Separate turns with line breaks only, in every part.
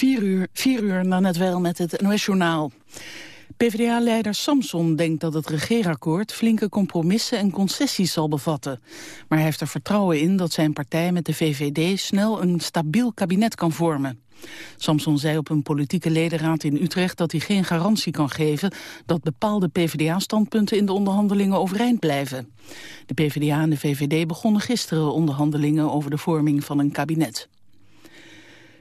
4 uur, 4 uur na net wel met het NOS-journaal. PvdA-leider Samson denkt dat het regeerakkoord flinke compromissen en concessies zal bevatten. Maar hij heeft er vertrouwen in dat zijn partij met de VVD snel een stabiel kabinet kan vormen. Samson zei op een politieke ledenraad in Utrecht dat hij geen garantie kan geven dat bepaalde PvdA-standpunten in de onderhandelingen overeind blijven. De PvdA en de VVD begonnen gisteren onderhandelingen over de vorming van een kabinet.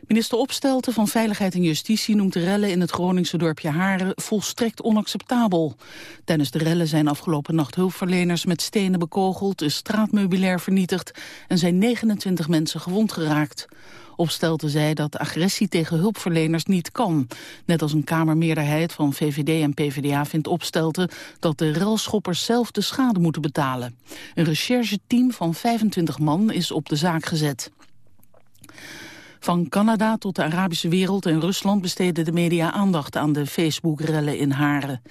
Minister Opstelten van Veiligheid en Justitie noemt de rellen in het Groningse dorpje Haren volstrekt onacceptabel. Tijdens de rellen zijn afgelopen nacht hulpverleners met stenen bekogeld, een straatmeubilair vernietigd en zijn 29 mensen gewond geraakt. Opstelten zei dat agressie tegen hulpverleners niet kan. Net als een kamermeerderheid van VVD en PvdA vindt Opstelten dat de relschoppers zelf de schade moeten betalen. Een rechercheteam van 25 man is op de zaak gezet. Van Canada tot de Arabische wereld en Rusland besteden de media aandacht aan de Facebook-rellen in Haren.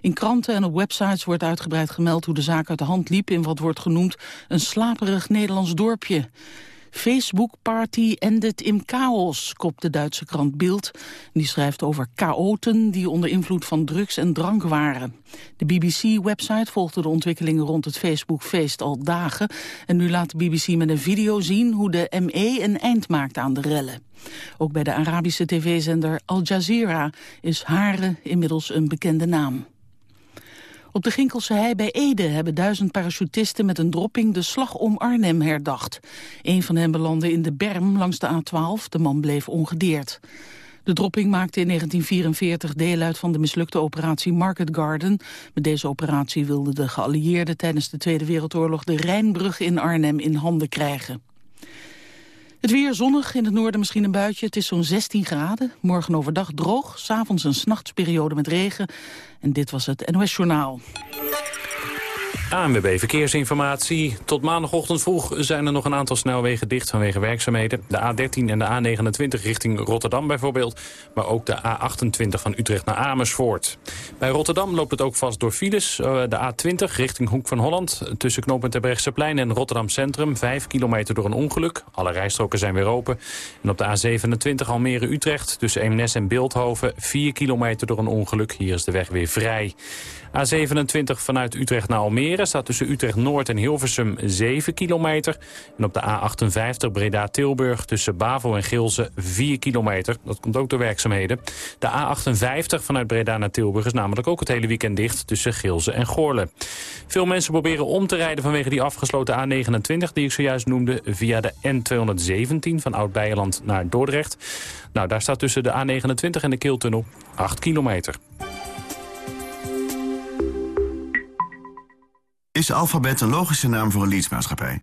In kranten en op websites wordt uitgebreid gemeld hoe de zaak uit de hand liep in wat wordt genoemd een slaperig Nederlands dorpje. Facebook-party ended in chaos, kopt de Duitse krant Bild. Die schrijft over chaoten die onder invloed van drugs en drank waren. De BBC-website volgde de ontwikkelingen rond het Facebook-feest al dagen. En nu laat de BBC met een video zien hoe de ME een eind maakt aan de rellen. Ook bij de Arabische tv-zender Al Jazeera is Hare inmiddels een bekende naam. Op de Ginkelse hei bij Ede hebben duizend parachutisten met een dropping de slag om Arnhem herdacht. Een van hen belandde in de berm langs de A12, de man bleef ongedeerd. De dropping maakte in 1944 deel uit van de mislukte operatie Market Garden. Met deze operatie wilden de geallieerden tijdens de Tweede Wereldoorlog de Rijnbrug in Arnhem in handen krijgen. Het weer zonnig, in het noorden misschien een buitje. Het is zo'n 16 graden. Morgen overdag droog, s'avonds een snachtsperiode met regen. En dit was het NOS Journaal.
ANWB Verkeersinformatie. Tot maandagochtend vroeg zijn er nog een aantal snelwegen dicht vanwege werkzaamheden. De A13 en de A29 richting Rotterdam bijvoorbeeld. Maar ook de A28 van Utrecht naar Amersfoort. Bij Rotterdam loopt het ook vast door files. Eh, de A20 richting Hoek van Holland. Tussen knooppunt Terbrechtseplein en Rotterdam Centrum. 5 kilometer door een ongeluk. Alle rijstroken zijn weer open. En op de A27 Almere-Utrecht tussen Eemnes en Beeldhoven. 4 kilometer door een ongeluk. Hier is de weg weer vrij. A27 vanuit Utrecht naar Almere staat tussen Utrecht-Noord en Hilversum 7 kilometer. En op de A58 Breda-Tilburg tussen Bavo en Gilze 4 kilometer. Dat komt ook door werkzaamheden. De A58 vanuit Breda naar Tilburg is namelijk ook het hele weekend dicht tussen Gilze en Goorle. Veel mensen proberen om te rijden vanwege die afgesloten A29 die ik zojuist noemde via de N217 van Oud-Beijerland naar Dordrecht. Nou, daar staat tussen de A29 en de Keeltunnel 8 kilometer.
Is alfabet een logische naam voor een leadsmaatschappij?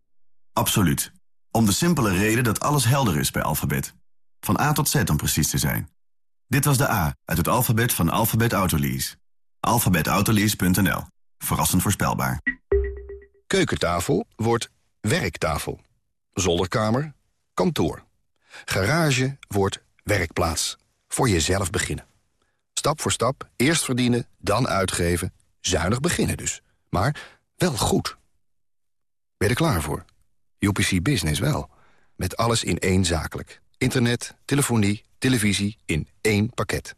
Absoluut. Om de simpele reden dat alles helder is bij alfabet. Van A tot Z om precies te zijn. Dit was de A uit het alfabet van Alphabet Autolease. Alphabetautolease.nl. Verrassend voorspelbaar.
Keukentafel wordt werktafel. Zolderkamer, kantoor. Garage wordt werkplaats. Voor jezelf beginnen. Stap voor stap, eerst verdienen, dan uitgeven. Zuinig beginnen dus. Maar wel goed. Ben je er klaar voor? UPC Business wel. Met alles in één zakelijk. Internet, telefonie, televisie in één pakket.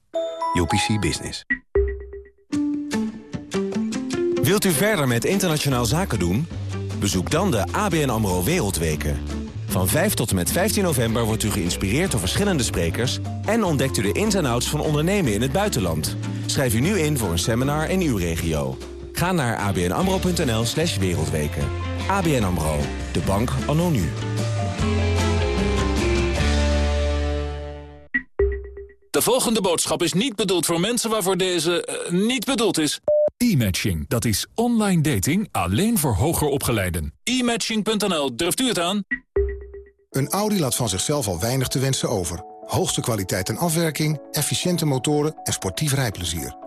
UPC Business.
Wilt u verder met internationaal zaken doen? Bezoek dan de ABN AMRO Wereldweken. Van 5 tot en met 15 november wordt u geïnspireerd door verschillende sprekers... en ontdekt u de ins en outs van ondernemen in het buitenland. Schrijf u nu in voor een seminar in uw regio. Ga naar abnamro.nl slash wereldweken. ABN AMRO, de bank anno nu.
De volgende boodschap is niet bedoeld voor mensen waarvoor deze uh, niet bedoeld is.
E-matching, dat is online dating alleen voor hoger opgeleiden.
E-matching.nl, durft u het aan?
Een Audi laat van zichzelf al weinig te wensen over. Hoogste kwaliteit en afwerking, efficiënte motoren en sportief rijplezier.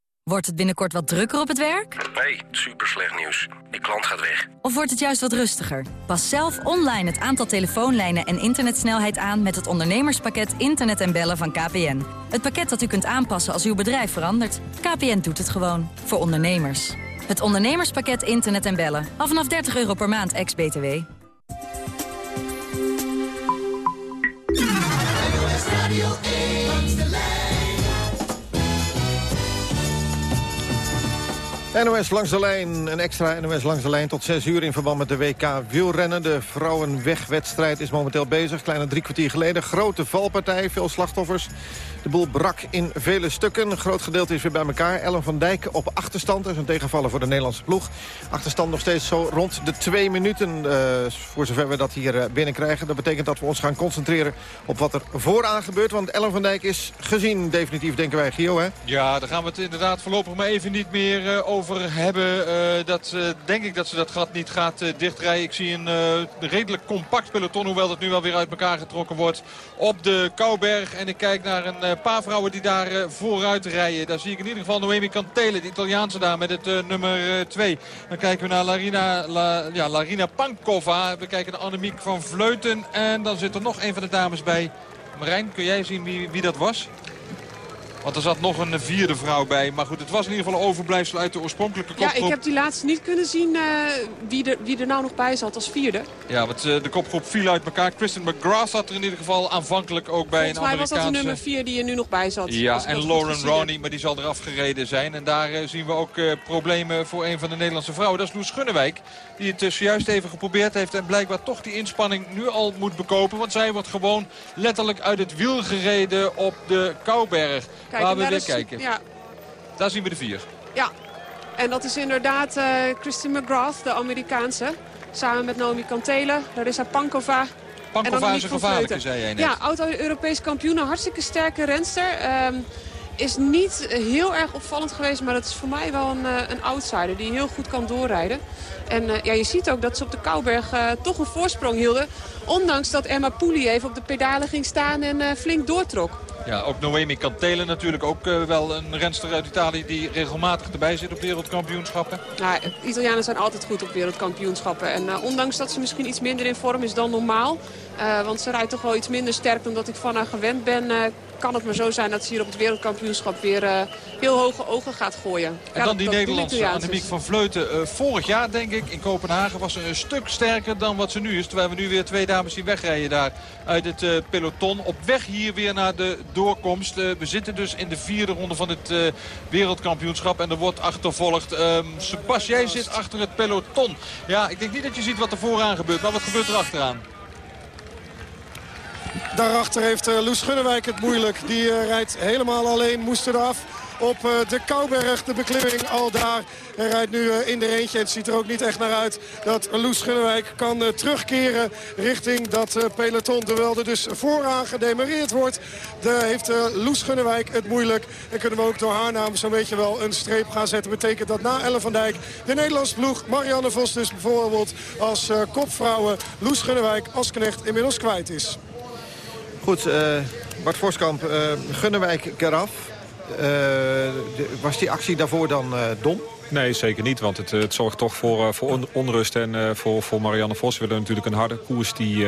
Wordt het binnenkort wat drukker op het werk?
Nee, super slecht nieuws. Die klant gaat weg.
Of wordt het juist wat rustiger? Pas zelf online het aantal telefoonlijnen en internetsnelheid aan... met het ondernemerspakket Internet en Bellen van KPN. Het pakket dat u kunt aanpassen als uw bedrijf verandert. KPN doet het gewoon. Voor ondernemers. Het ondernemerspakket Internet en Bellen. Al vanaf 30 euro per maand, ex-BTW.
NOS langs de lijn, een extra NOS langs de lijn tot 6 uur in verband met de WK wielrennen. De vrouwenwegwedstrijd is momenteel bezig, kleine drie kwartier geleden. Grote valpartij, veel slachtoffers. De boel brak in vele stukken. Een groot gedeelte is weer bij elkaar. Ellen van Dijk op achterstand. Dat is een tegenvaller voor de Nederlandse ploeg. Achterstand nog steeds zo rond de twee minuten. Uh, voor zover we dat hier uh, binnenkrijgen. Dat betekent dat we ons gaan concentreren op wat er vooraan gebeurt. Want Ellen van Dijk is gezien definitief, denken wij, Gio, hè?
Ja, daar gaan we het inderdaad voorlopig maar even niet meer uh, hebben. dat denk ik dat ze dat gat niet gaat dichtrijden. Ik zie een redelijk compact peloton, hoewel het nu wel weer uit elkaar getrokken wordt. Op de Kouberg. En ik kijk naar een paar vrouwen die daar vooruit rijden. Daar zie ik in ieder geval Noemi Cantele, de Italiaanse daar met het nummer 2. Dan kijken we naar Larina, La, ja, Larina Pankova. We kijken naar Annemiek van Vleuten. En dan zit er nog een van de dames bij. Marijn, kun jij zien wie, wie dat was? Want er zat nog een vierde vrouw bij. Maar goed, het was in ieder geval een overblijfsel uit de oorspronkelijke kopgroep.
Ja, ik heb die laatste niet kunnen zien uh, wie, er, wie er nou nog bij zat als vierde.
Ja, want uh, de kopgroep viel uit elkaar. Kristen McGrath zat er in ieder geval aanvankelijk ook bij
Volgens
een Amerikaanse...
was dat de nummer vier die er nu nog bij zat.
Ja, en Lauren Roney, maar die zal eraf gereden zijn. En daar uh, zien we ook problemen voor een van de Nederlandse vrouwen. Dat is Loes Gunnewijk, die het zojuist even geprobeerd heeft. En blijkbaar toch die inspanning nu al moet bekopen. Want zij wordt gewoon letterlijk uit het wiel gereden op de Kouberg.
Kijk,
waar we weer
is,
kijken.
Ja.
Daar zien we de vier.
Ja, en dat is inderdaad uh, Christine McGrath, de Amerikaanse. Samen met Naomi Kantele, Larissa Pankova.
Pankova is een gevaarlijke, zei jij net.
Ja, oud-Europees kampioen, een hartstikke sterke renster. Um, is niet heel erg opvallend geweest, maar dat is voor mij wel een, een outsider die heel goed kan doorrijden. En uh, ja, je ziet ook dat ze op de Kouberg uh, toch een voorsprong hielden. Ondanks dat Emma Pooley even op de pedalen ging staan en uh, flink doortrok.
Ja, ook Noemi Cantele natuurlijk. Ook wel een renster uit Italië die regelmatig erbij zit op wereldkampioenschappen.
Ja, Italianen zijn altijd goed op wereldkampioenschappen. En ondanks dat ze misschien iets minder in vorm is dan normaal... Want ze rijdt toch wel iets minder sterk dan dat ik van haar gewend ben... kan het maar zo zijn dat ze hier op het wereldkampioenschap weer heel hoge ogen gaat gooien.
En dan die Nederlandse Annemiek van Vleuten. vorig jaar denk ik in Kopenhagen was ze een stuk sterker dan wat ze nu is. Terwijl we nu weer twee dames zien wegrijden daar uit het peloton. Op weg hier weer naar de doorkomst. We zitten dus in de vierde ronde van het wereldkampioenschap. En er wordt achtervolgd. Um, Sebas, jij zit achter het peloton. Ja, ik denk niet dat je ziet wat er vooraan gebeurt. Maar wat gebeurt er achteraan?
Daarachter heeft uh, Loes Gunnewijk het moeilijk. Die rijdt helemaal alleen, moest eraf op de Kouberg. De beklimming al daar. Hij rijdt nu in de eentje. En het ziet er ook niet echt naar uit dat Loes Gunnewijk kan terugkeren richting dat peloton. Terwijl er dus vooraan gedemareerd wordt. Daar heeft Loes Gunnewijk het moeilijk. En kunnen we ook door haar naam zo'n beetje wel een streep gaan zetten. Betekent dat na Ellen van Dijk de Nederlandse ploeg Marianne Vos dus bijvoorbeeld als kopvrouwen Loes Gunnewijk als knecht inmiddels kwijt is.
Goed, uh, Bart Voskamp, uh, Gunnewijk. Uh, de, was die actie daarvoor dan dom?
Nee, zeker niet. Want het, het zorgt toch voor, voor onrust. En voor, voor Marianne Vos willen natuurlijk een harde koers die,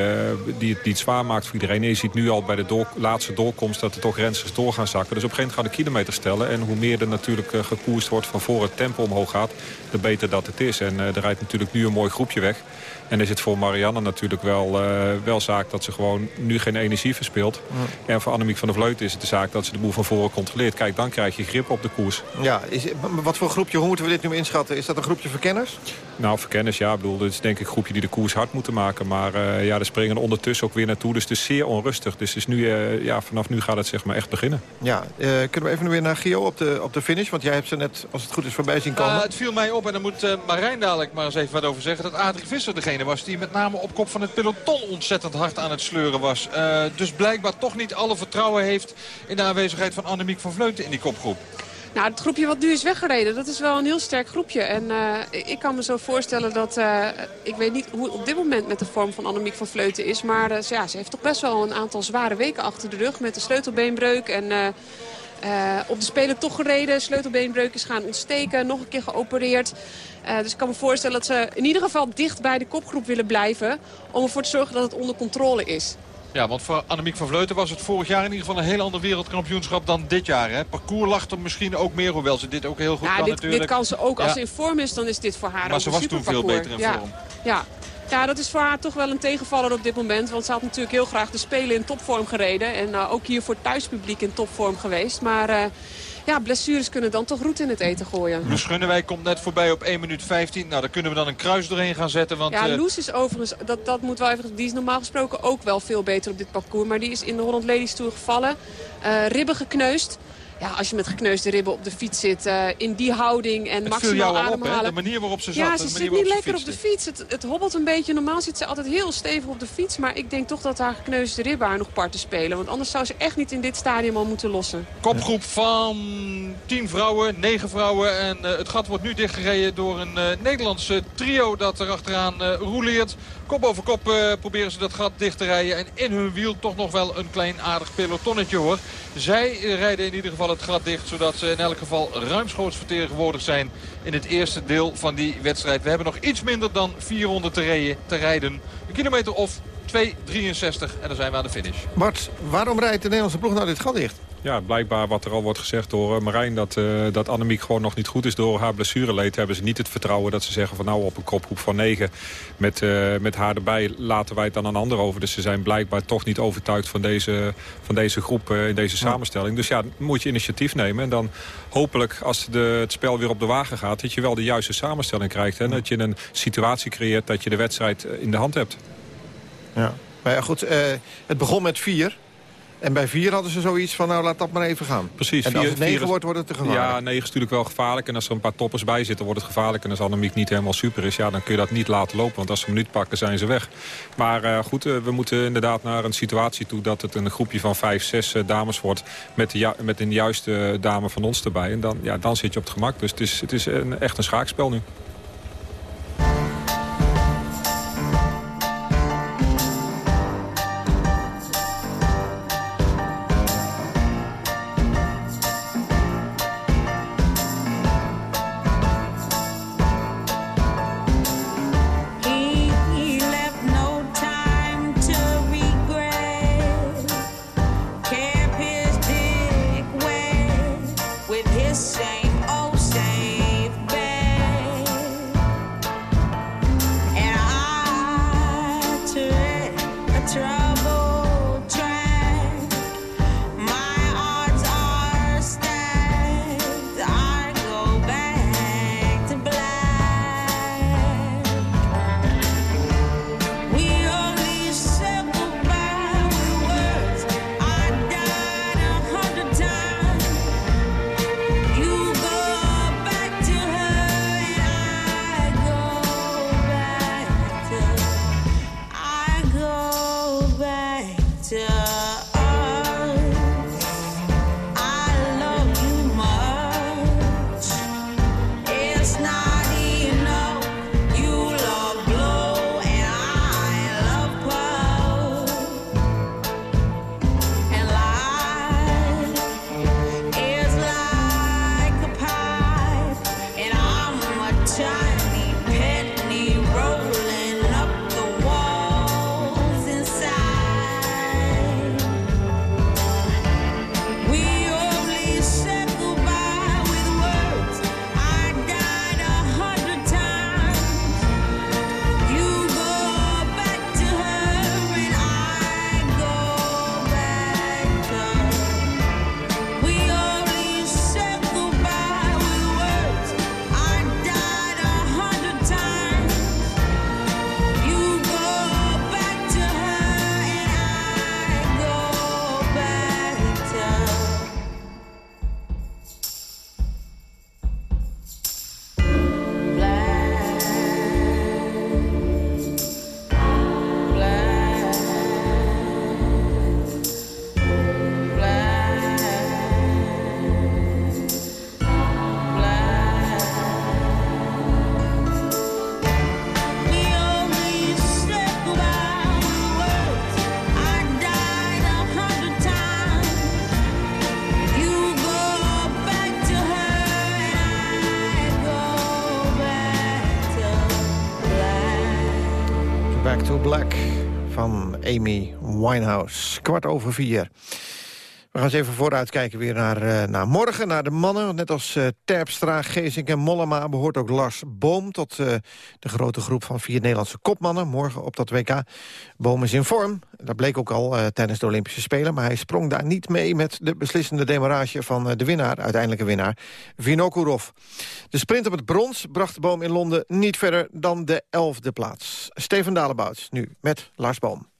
die, het, die zwaar maakt voor iedereen. En je ziet nu al bij de laatste doorkomst dat er toch rensters door gaan zakken. Dus op een gegeven moment gaat de kilometer stellen. En hoe meer er natuurlijk gekoerst wordt van voor het tempo omhoog gaat... de beter dat het is. En er rijdt natuurlijk nu een mooi groepje weg. En is het voor Marianne natuurlijk wel, wel zaak dat ze gewoon nu geen energie verspeelt. Ja. En voor Annemiek van der Vleuten is het de zaak dat ze de boel van voren controleert. Kijk, dan krijg je grip op de koers.
Ja, is, wat voor groepje, hoe moeten we dit nu inschatten? Is dat een groepje verkenners?
Nou, verkenners, ja. Ik bedoel, dit is denk ik een groepje die de koers hard moeten maken. Maar uh, ja, er springen ondertussen ook weer naartoe. Dus het is zeer onrustig. Dus het is nu, uh, ja, vanaf nu gaat het zeg maar echt beginnen.
Ja, uh, kunnen we even weer naar Gio op de, op de finish? Want jij hebt ze net, als het goed is, voorbij zien komen.
het viel mij op, en daar moet Marijn dadelijk maar eens even wat over zeggen... dat Adrie Visser degene was die met name op kop van het peloton ontzettend hard aan het sleuren was. dus blijkbaar toch niet alle vertrouwen heeft in de aanwezigheid van Annemiek van Vleuten in die kopgroep.
Nou, het groepje wat nu is weggereden, dat is wel een heel sterk groepje. En uh, ik kan me zo voorstellen dat... Uh, ik weet niet hoe het op dit moment met de vorm van Annemiek van Vleuten is. Maar ja, ze heeft toch best wel een aantal zware weken achter de rug met de sleutelbeenbreuk. En Uh, op de Spelen toch gereden, sleutelbeenbreukjes gaan ontsteken, nog een keer geopereerd. Uh, dus ik kan me voorstellen dat ze in ieder geval dicht bij de kopgroep willen blijven... om ervoor te zorgen dat het onder controle is.
Ja, want voor Annemiek van Vleuten was het vorig jaar in ieder geval een heel ander wereldkampioenschap dan dit jaar. Hè? Parcours lag er misschien ook meer, hoewel ze dit ook heel goed
ja,
kan
dit,
natuurlijk.
dit kan ze ook. Als ze in vorm is, dan is dit voor haar
Maar ze was toen veel beter in
ja.
vorm.
Ja. Ja, dat is voor haar toch wel een tegenvaller op dit moment. Want ze had natuurlijk heel graag de Spelen in topvorm gereden. En uh, ook hier voor het thuispubliek in topvorm geweest. Maar uh, ja, blessures kunnen dan toch roet in het eten gooien.
Loes Gunnewijk komt net voorbij op 1 minuut 15. Nou, daar kunnen we dan een kruis doorheen gaan zetten. Want,
ja,
uh...
Loes is overigens, dat, dat moet wel even, die is normaal gesproken ook wel veel beter op dit parcours. Maar die is in de Holland Ladies Tour gevallen. ribben gekneusd. Ja, als je met gekneusde ribben op de fiets zit, uh, in die houding en
het
maximaal ademhalen.
Op, de manier waarop ze zat.
Ja, ze zit niet lekker op de fiets. Het, het, hobbelt een beetje. Normaal zit ze altijd heel stevig op de fiets. Maar ik denk toch dat haar gekneusde ribben haar nog parten spelen. Want anders zou ze echt niet in dit stadium al moeten lossen.
Kopgroep van 10 vrouwen, 9 vrouwen. En uh, het gat wordt nu dichtgereden door een uh, Nederlandse trio dat er achteraan roeleert. Kop over kop proberen ze dat gat dicht te rijden. En in hun wiel toch nog wel een klein aardig pelotonnetje hoor. Zij rijden in ieder geval het gat dicht. Zodat ze in elk geval ruimschoots vertegenwoordigd zijn in het eerste deel van die wedstrijd. We hebben nog iets minder dan 400 te, rijden. Te rijden. Een kilometer of 2,63 en dan zijn we aan de finish.
Bart, waarom rijdt de Nederlandse ploeg nou dit gat dicht?
Ja, blijkbaar wat er al wordt gezegd door uh, Marijn... dat, uh, dat Annemiek gewoon nog niet goed is door haar blessureleed... hebben ze niet het vertrouwen dat ze zeggen van nou op een kopgroep van negen... met, uh, met haar erbij laten wij het dan een ander over. Dus ze zijn blijkbaar toch niet overtuigd van deze, van deze groep in deze samenstelling. Dus ja, moet je initiatief nemen. En dan hopelijk als de, het spel weer op de wagen gaat... dat je wel de juiste samenstelling krijgt. En dat je een situatie creëert dat je de wedstrijd in de hand hebt.
Ja, maar ja goed, het begon met vier... En bij vier hadden ze zoiets van, nou laat dat maar even gaan.
Precies.
En als het negen wordt, wordt het te gevaarlijk.
Ja, negen is natuurlijk wel gevaarlijk. En als er een paar toppers bij zitten, wordt het gevaarlijk. En als Annemiek niet helemaal super is, ja, dan kun je dat niet laten lopen. Want als ze een minuut pakken, zijn ze weg. Maar uh, goed, uh, we moeten inderdaad naar een situatie toe... dat het een groepje van vijf, zes uh, dames wordt... met, de ju met een juiste dame van ons erbij. En dan, ja, dan zit je op het gemak. Dus het is, het is een, echt een schaakspel nu.
Back to Black van Amy Winehouse. Kwart over vier. We gaan eens even vooruitkijken weer naar, uh, naar morgen, naar de mannen. Net als uh, Terpstra, Gezink en Mollema behoort ook Lars Boom... tot uh, de grote groep van vier Nederlandse kopmannen morgen op dat WK. Boom is in vorm, dat bleek ook al tijdens de Olympische Spelen... maar hij sprong daar niet mee met de beslissende demarage van de winnaar... uiteindelijke winnaar, Vinokourov. De sprint op het brons bracht Boom in Londen niet verder dan de elfde plaats. Steven Dalebout nu met Lars Boom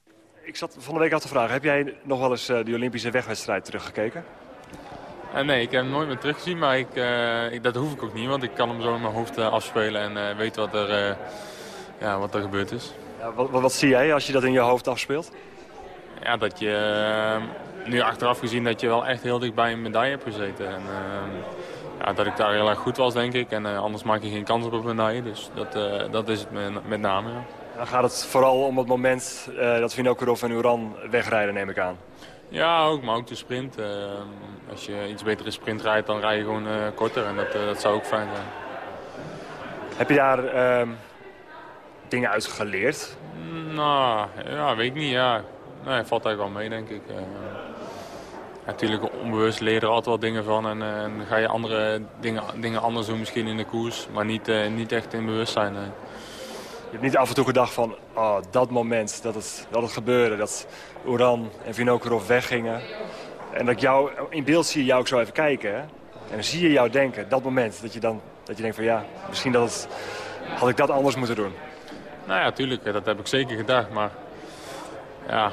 ik zat van de week af te vragen, heb jij nog wel eens uh, die Olympische wegwedstrijd teruggekeken?
Uh, nee, ik heb hem nooit meer teruggezien, maar ik, uh, ik, dat hoef ik ook niet. Want ik kan hem zo in mijn hoofd afspelen en weet wat er, ja, wat er gebeurd is.
Ja, wat, wat, zie jij als je dat in je hoofd afspeelt?
Ja, dat je nu achteraf gezien dat je wel echt heel dicht bij een medaille hebt gezeten. En, ja, dat ik daar heel erg goed was, denk ik. En anders maak je geen kans op een medaille. Dus dat, dat is het met, met name, ja.
Dan gaat het vooral om het moment uh, dat Vinokurov en Uran wegrijden, neem ik aan.
Ja, ook, maar ook de sprint. Uh, als je iets betere sprint rijdt, dan rij je gewoon uh, korter. En dat, dat zou ook fijn zijn.
Heb je daar ehm, dingen uit geleerd?
Nou, ja, weet ik niet. Ja. Nee, valt eigenlijk wel mee, denk ik. natuurlijk, onbewust leer je er altijd wel dingen van. En, en ga je andere dingen, dingen anders doen misschien in de koers. Maar niet, niet echt in bewustzijn. Nee.
Je hebt niet af en toe gedacht van, oh, dat moment dat het, dat het gebeurde. Dat Oran en Vinokurov weggingen. En dat jou, in beeld zie je jou ook zo even kijken. En zie je jou denken, dat moment. Dat je dan dat je denkt van ja, misschien dat had ik dat anders moeten doen.
Nou ja, tuurlijk. Dat heb ik zeker gedacht. Maar ja,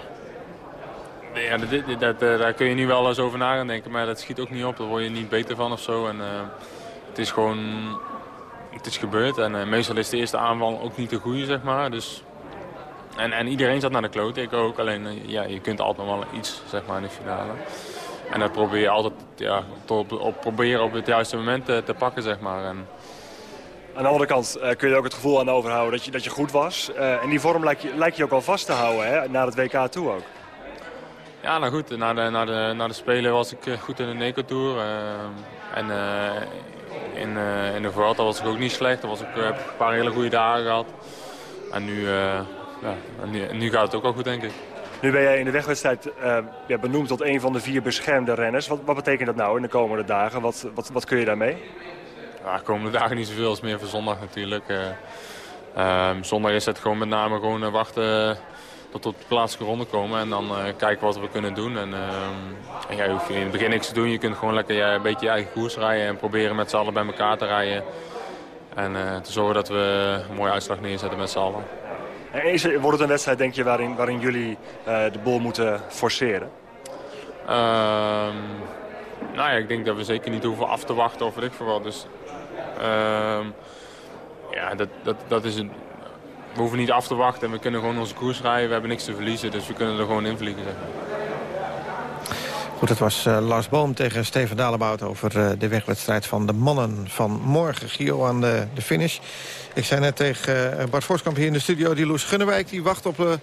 ja dat, eh, daar kun je nu wel eens over na gaan denken. Maar dat schiet ook niet op. Daar word je niet beter van of zo. En, uh, het is gewoon het is gebeurd. En uh, meestal is de eerste aanval ook niet de goede, zeg maar. Dus... En, en iedereen zat naar de kloot, ik ook. Alleen, uh, ja, je kunt altijd wel iets, zeg maar, in de finale. En dat probeer je altijd ja, op, op, proberen op het juiste moment te, te pakken, zeg maar. En...
Aan de andere kant uh, kun je ook het gevoel aan overhouden dat je, dat je goed was. en die vorm lijkt je, lijkt je ook wel vast te houden, hè, naar het WK toe ook.
Ja, nou goed, na de, na de, na de Spelen was ik goed in de Neco Tour. en in, uh, in de Vuelta was ik ook niet slecht. Er was ook, uh, een paar hele goede dagen gehad. En nu, uh, ja, nu, nu, gaat het ook al goed, denk ik.
Nu ben jij in de wegwedstrijd ja, benoemd tot een van de vier beschermde renners. Wat, wat betekent dat nou in de komende dagen? Wat, wat, wat kun je daarmee?
Ja, de komende dagen niet zoveel als meer voor zondag natuurlijk. Ehm, zondag is het gewoon met name gewoon wachten tot op de plaatselijke ronde komen. En dan uh, kijken wat we kunnen doen. En, uh, en ja, je hoeft in het begin niks te doen. Je kunt gewoon lekker ja, een beetje je eigen koers rijden. En proberen met z'n allen bij elkaar te rijden. En uh, te zorgen dat we een mooie uitslag neerzetten met z'n allen.
En is, wordt het een wedstrijd, denk je, waarin, waarin jullie de bol moeten forceren?
Ehm, nou ja, ik denk dat we zeker niet hoeven af te wachten of weet ik veel wat. Dus ehm, ja, dat, dat, dat is een, we hoeven niet af te wachten en we kunnen gewoon onze koers rijden. We hebben niks te verliezen, dus we kunnen er gewoon in vliegen. Zeg
Goed, het was uh, Lars Boom tegen Steven Dalebout over uh, de wegwedstrijd van de mannen van morgen. Gio aan de, de finish. Ik zei net tegen uh, Bart Voskamp hier in de studio, die Loes Gunnewijk... die wacht op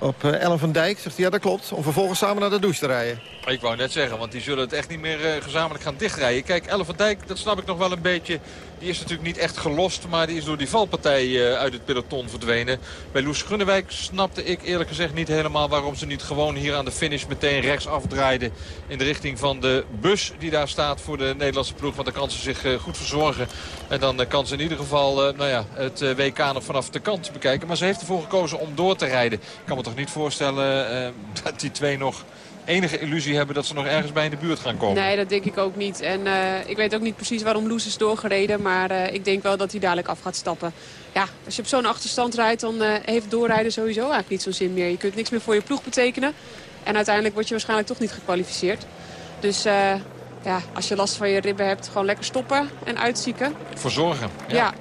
op uh, Ellen van Dijk. Zegt hij, ja dat klopt. Om vervolgens samen naar de douche te rijden.
Ik wou net zeggen, want die zullen het echt niet meer uh, gezamenlijk gaan dichtrijden. Kijk, Ellen van Dijk, dat snap ik nog wel een beetje. Die is natuurlijk niet echt gelost, maar die is door die valpartij uh, uit het peloton verdwenen. Bij Loes Gunnewijk snapte ik eerlijk gezegd niet helemaal waarom ze niet gewoon hier aan de finish meteen rechts afdraaiden. In de richting van de bus die daar staat voor de Nederlandse ploeg. Want dan kan ze zich goed verzorgen. En dan kan ze in ieder geval nou ja, het WK nog vanaf de kant bekijken. Maar ze heeft ervoor gekozen om door te rijden. Toch niet voorstellen uh, dat die twee nog enige illusie hebben dat ze nog ergens bij in de buurt gaan komen.
Nee, dat denk ik ook niet. En uh, ik weet ook niet precies waarom Loes is doorgereden. Maar uh, ik denk wel dat hij dadelijk af gaat stappen. Ja, als je op zo'n achterstand rijdt, dan heeft doorrijden sowieso eigenlijk niet zo'n zin meer. Je kunt niks meer voor je ploeg betekenen. En uiteindelijk word je waarschijnlijk toch niet gekwalificeerd. Dus ja, als je last van je ribben hebt, gewoon lekker stoppen en uitzieken.
Verzorgen.
ja. ja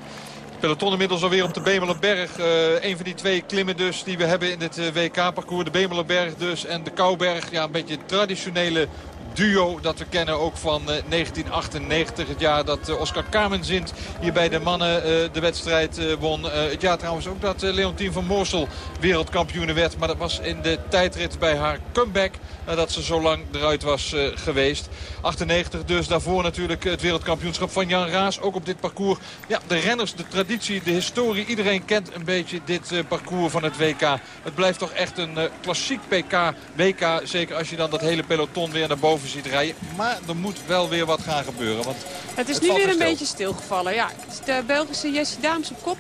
peloton inmiddels alweer op de Bemelenberg. Uh, een van die twee klimmen dus die we hebben in dit uh, WK-parcours. De Bemelenberg dus en de Kouberg. Ja, een beetje traditionele duo dat we kennen ook van 1998. Het jaar dat Oscar Kamenzint hier bij de mannen de wedstrijd won. het jaar trouwens ook dat Leontien van Moorsel wereldkampioen werd. Maar dat was in de tijdrit bij haar comeback nadat ze zo lang eruit was geweest. 98 dus daarvoor natuurlijk het wereldkampioenschap van Jan Raas. Ook op dit parcours. Ja, de renners, de traditie, de historie. Iedereen kent een beetje dit parcours van het WK. Het blijft toch echt een klassiek PK, WK. Zeker als je dan dat hele peloton weer naar boven ziet rijden. Maar er moet wel weer wat gaan gebeuren. Want
het is nu weer een beetje stilgevallen. Ja, de Belgische Jessie Daams op kop.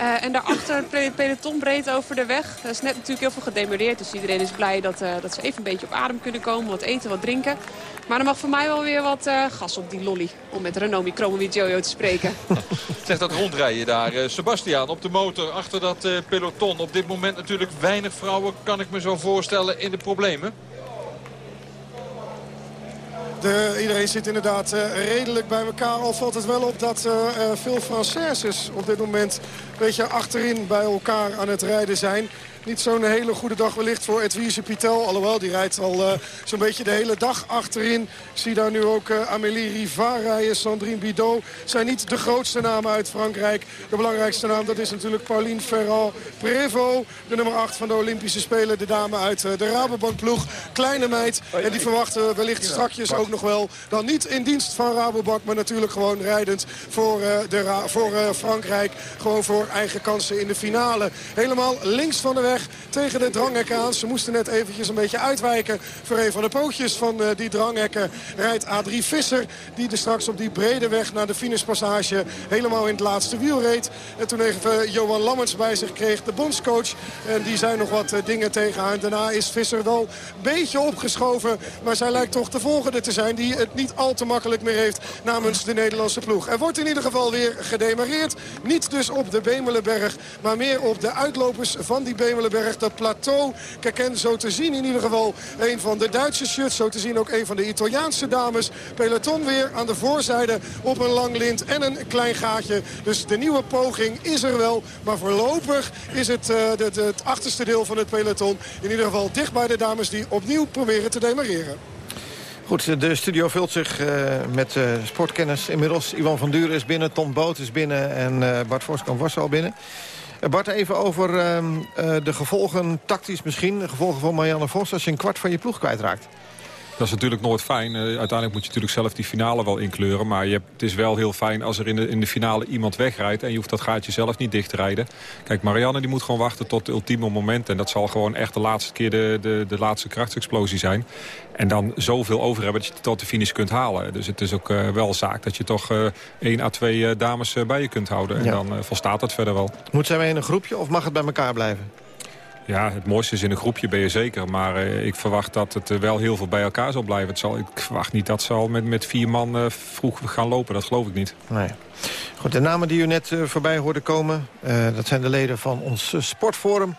Uh, en daarachter het peloton breed over de weg. Er is net natuurlijk heel veel gedemoreerd. Dus iedereen is blij dat, uh, dat ze even een beetje op adem kunnen komen. Wat eten, wat drinken. Maar er mag voor mij wel weer wat uh, gas op die lolly. Om met Renomi Jojo te spreken.
Zeg dat rondrijden daar. Sebastiaan op de motor achter dat peloton. Op dit moment natuurlijk weinig vrouwen, kan ik me zo voorstellen, in de problemen.
De, iedereen zit inderdaad uh, redelijk bij elkaar. Al valt het wel op dat uh, veel Françaises op dit moment een beetje achterin bij elkaar aan het rijden zijn. Niet zo'n hele goede dag wellicht voor Edwige Pitel. Alhoewel, die rijdt al uh, zo'n beetje de hele dag achterin. Ik zie daar nu ook uh, Amélie Rivard rijden. Sandrine Bidot zijn niet de grootste namen uit Frankrijk. De belangrijkste naam dat is natuurlijk Pauline Ferrand-Prévot. De nummer 8 van de Olympische Spelen. De dame uit uh, de Rabobank ploeg. Kleine meid. En die verwachten we wellicht strakjes ook nog wel. Dan niet in dienst van Rabobank. Maar natuurlijk gewoon rijdend voor, de voor Frankrijk. Gewoon voor eigen kansen in de finale. Helemaal links van de weg tegen de dranghekken aan. Ze moesten net eventjes een beetje uitwijken voor een van de pootjes van uh, die dranghekken. Rijdt Adrie Visser die er straks op die brede weg naar de finishpassage helemaal in het laatste wiel reed. En toen even Johan Lammerts bij zich kreeg, de bondscoach. En die zei nog wat uh, dingen tegen haar. Daarna is Visser wel een beetje opgeschoven. Maar zij lijkt toch de volgende te zijn die het niet al te makkelijk meer heeft namens de Nederlandse ploeg. Er wordt in ieder geval weer gedemareerd. Niet dus op de Bemelenberg, maar meer op de uitlopers van die Bemelenberg Berg, dat plateau. Kijk, en zo te zien in ieder geval een van de Duitse shirts. Zo te zien ook een van de Italiaanse dames. Peloton weer aan de voorzijde op een lang lint en een klein gaatje. Dus de nieuwe poging is er wel. Maar voorlopig is het de, het achterste deel van het peloton. In ieder geval dicht bij de dames die opnieuw proberen te demareren.
Goed, de studio vult zich uh, met uh, sportkennis. Inmiddels Iwan van Duren is binnen, Tom Boot is binnen en Bart Voskamp was al binnen. Bart, even over uh, de gevolgen, tactisch misschien. De gevolgen van Marianne Vos als je een kwart van je ploeg kwijtraakt.
Dat is natuurlijk nooit fijn. Uh, uiteindelijk moet je natuurlijk zelf die finale wel inkleuren. Maar je hebt, het is wel heel fijn als er in de, in de finale iemand wegrijdt... en je hoeft dat gaatje zelf niet dicht te rijden. Kijk, Marianne die moet gewoon wachten tot het ultieme moment. En dat zal gewoon echt de laatste keer de, de, de laatste krachtsexplosie zijn. En dan zoveel over hebben dat je het tot de finish kunt halen. Dus het is ook uh, wel zaak dat je toch uh, één à twee dames bij je kunt houden. En ja. dan volstaat het verder wel.
Moet zij mee in een groepje of mag het bij elkaar blijven?
Ja, het mooiste is in een groepje ben je zeker. Maar uh, ik verwacht dat het uh, wel heel veel bij elkaar zal blijven. Het zal, ik verwacht niet dat ze al met, met vier man uh, vroeg gaan lopen. Dat geloof ik niet.
Nee. Goed, de namen die u net voorbij hoorde komen... dat zijn de leden van ons sportforum.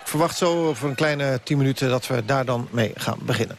Ik verwacht zo over een kleine tien minuten dat we daar dan mee gaan beginnen.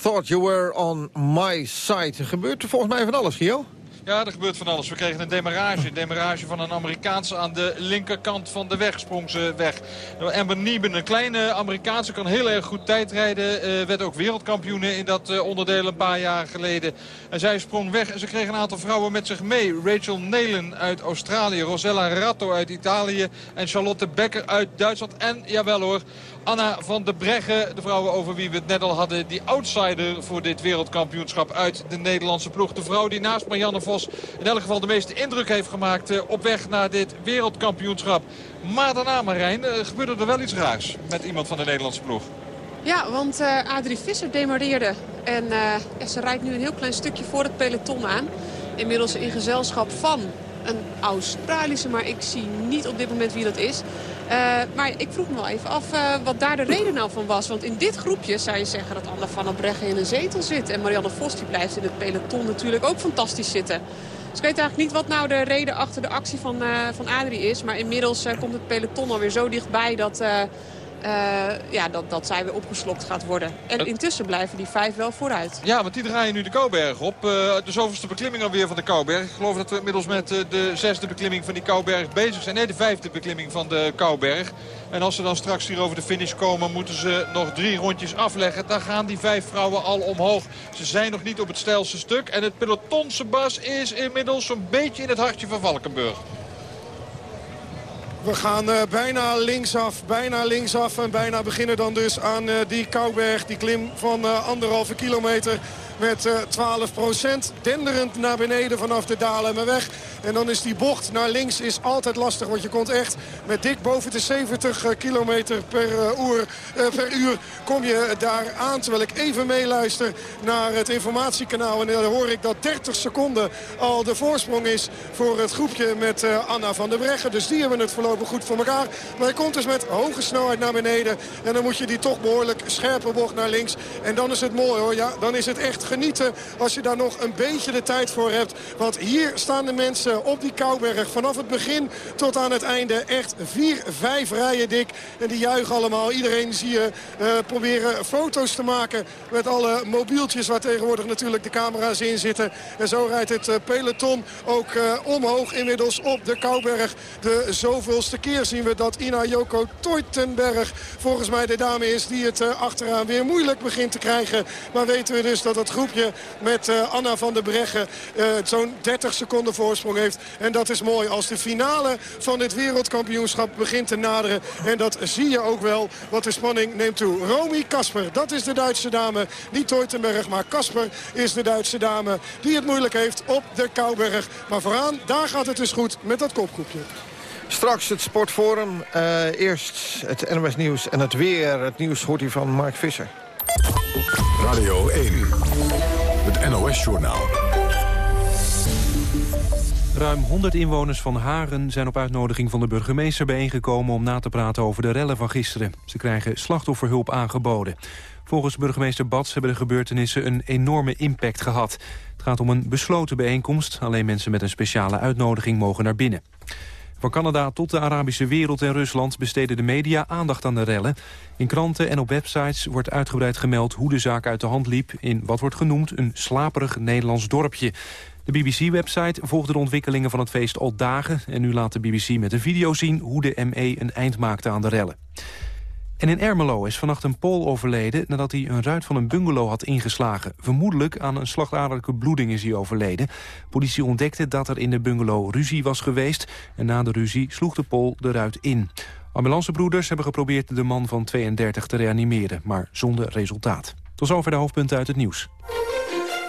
Thought you were on my side. Er gebeurt er volgens mij van alles, Gio.
Ja, er gebeurt van alles. We kregen een demarrage. Een demarrage van een Amerikaanse aan de linkerkant van de weg. Sprong ze weg. Amber Nieben, een kleine Amerikaanse, kan heel erg goed tijdrijden. Uh, werd ook wereldkampioen in dat uh, onderdeel een paar jaar geleden. En zij sprong weg en ze kreeg een aantal vrouwen met zich mee. Rachel Nelen uit Australië, Rosella Ratto uit Italië en Charlotte Becker uit Duitsland. En, jawel hoor, Anna van der Breggen, de vrouwen over wie we het net al hadden... die outsider voor dit wereldkampioenschap uit de Nederlandse ploeg. De vrouw die naast Marianne Vos in elk geval de meeste indruk heeft gemaakt... Eh, op weg naar dit wereldkampioenschap. Maar daarna, Marijn, eh, gebeurde er wel iets raars met iemand van de Nederlandse ploeg.
Ja, want uh, Adrie Visser demareerde. En ja, ze rijdt nu een heel klein stukje voor het peloton aan. Inmiddels in gezelschap van een Australische, maar ik zie niet op dit moment wie dat is. Uh, maar ik vroeg me wel even af uh, wat daar de reden nou van was. Want in dit groepje zou je zeggen dat Anna van der Breggen in een zetel zit. En Marianne Vos die blijft in het peloton natuurlijk ook fantastisch zitten. Dus ik weet eigenlijk niet wat nou de reden achter de actie van, uh, van Adrie is. Maar inmiddels komt het peloton alweer zo dichtbij dat ja, dat, dat zij weer opgeslokt gaat worden. En intussen blijven die vijf wel vooruit.
Ja, want die draaien nu de Kouberg op. Uh, de zoveelste beklimming alweer van de Kouberg. Ik geloof dat we inmiddels met uh, de zesde beklimming van die Kouberg bezig zijn. Nee, de vijfde beklimming van de Kouberg. En als ze dan straks hier over de finish komen, moeten ze nog drie rondjes afleggen. Dan gaan die vijf vrouwen al omhoog. Ze zijn nog niet op het stijlste stuk. En het peloton, Sebas, is inmiddels zo'n beetje in het hartje van Valkenburg.
We gaan uh, bijna linksaf, bijna linksaf en bijna beginnen dan dus aan uh, die Kouberg. Die klim van uh, anderhalve kilometer met 12 procent. Denderend naar beneden vanaf de Dalen weg. En dan is die bocht naar links is altijd lastig. Want je komt echt met dik boven de 70 kilometer per, uur, per uur kom je daar aan. Terwijl ik even meeluister naar het informatiekanaal. En dan hoor ik dat 30 seconden al de voorsprong is voor het groepje met Anna van der Breggen. Dus die hebben het voorlopig goed voor elkaar. Maar hij komt dus met hoge snelheid naar beneden. En dan moet je die toch behoorlijk scherpe bocht naar links. En dan is het mooi hoor. Ja, dan is het echt genieten als je daar nog een beetje de tijd voor hebt. Want hier staan de mensen op die Kouberg vanaf het begin tot aan het einde. Echt vier, vijf rijen dik. En die juichen allemaal. Iedereen zie je uh, proberen foto's te maken met alle mobieltjes waar tegenwoordig natuurlijk de camera's in zitten. En zo rijdt het uh, peloton ook uh, omhoog inmiddels op de Kouberg. De zoveelste keer zien we dat Ina Joko Teutenberg volgens mij de dame is die het achteraan weer moeilijk begint te krijgen. Maar weten we dus dat het groepje met uh, Anna van der Breggen uh, zo'n 30 seconden voorsprong heeft. En dat is mooi als de finale van dit wereldkampioenschap begint te naderen. En dat zie je ook wel, want de spanning neemt toe. Romy Kasper, dat is de Duitse dame. Niet Teutenberg, maar Kasper is de Duitse dame die het moeilijk heeft op de Kouberg. Maar vooraan, daar gaat het dus goed met dat kopgroepje.
Straks het Sportforum. Uh, eerst het NMS Nieuws en het weer. Het nieuws hoort hier van Mark Visser.
Radio 1, het NOS-journaal.
Ruim 100 inwoners van Haren zijn op uitnodiging van de burgemeester bijeengekomen om na te praten over de rellen van gisteren. Ze krijgen slachtofferhulp aangeboden. Volgens burgemeester Bats hebben de gebeurtenissen een enorme impact gehad. Het gaat om een besloten bijeenkomst. Alleen mensen met een speciale uitnodiging mogen naar binnen. Van Canada tot de Arabische wereld en Rusland besteden de media aandacht aan de rellen. In kranten en op websites wordt uitgebreid gemeld hoe de zaak uit de hand liep... in wat wordt genoemd een slaperig Nederlands dorpje. De BBC-website volgde de ontwikkelingen van het feest al dagen... en nu laat de BBC met een video zien hoe de ME een eind maakte aan de rellen. En in Ermelo is vannacht een Pool overleden nadat hij een ruit van een bungalow had ingeslagen. Vermoedelijk aan een slagaderlijke bloeding is hij overleden. Politie ontdekte dat er in de bungalow ruzie was geweest. En na de ruzie sloeg de Pool de ruit in. Ambulancebroeders hebben geprobeerd de man van 32 te reanimeren, maar zonder resultaat. Tot zover de hoofdpunten uit het nieuws.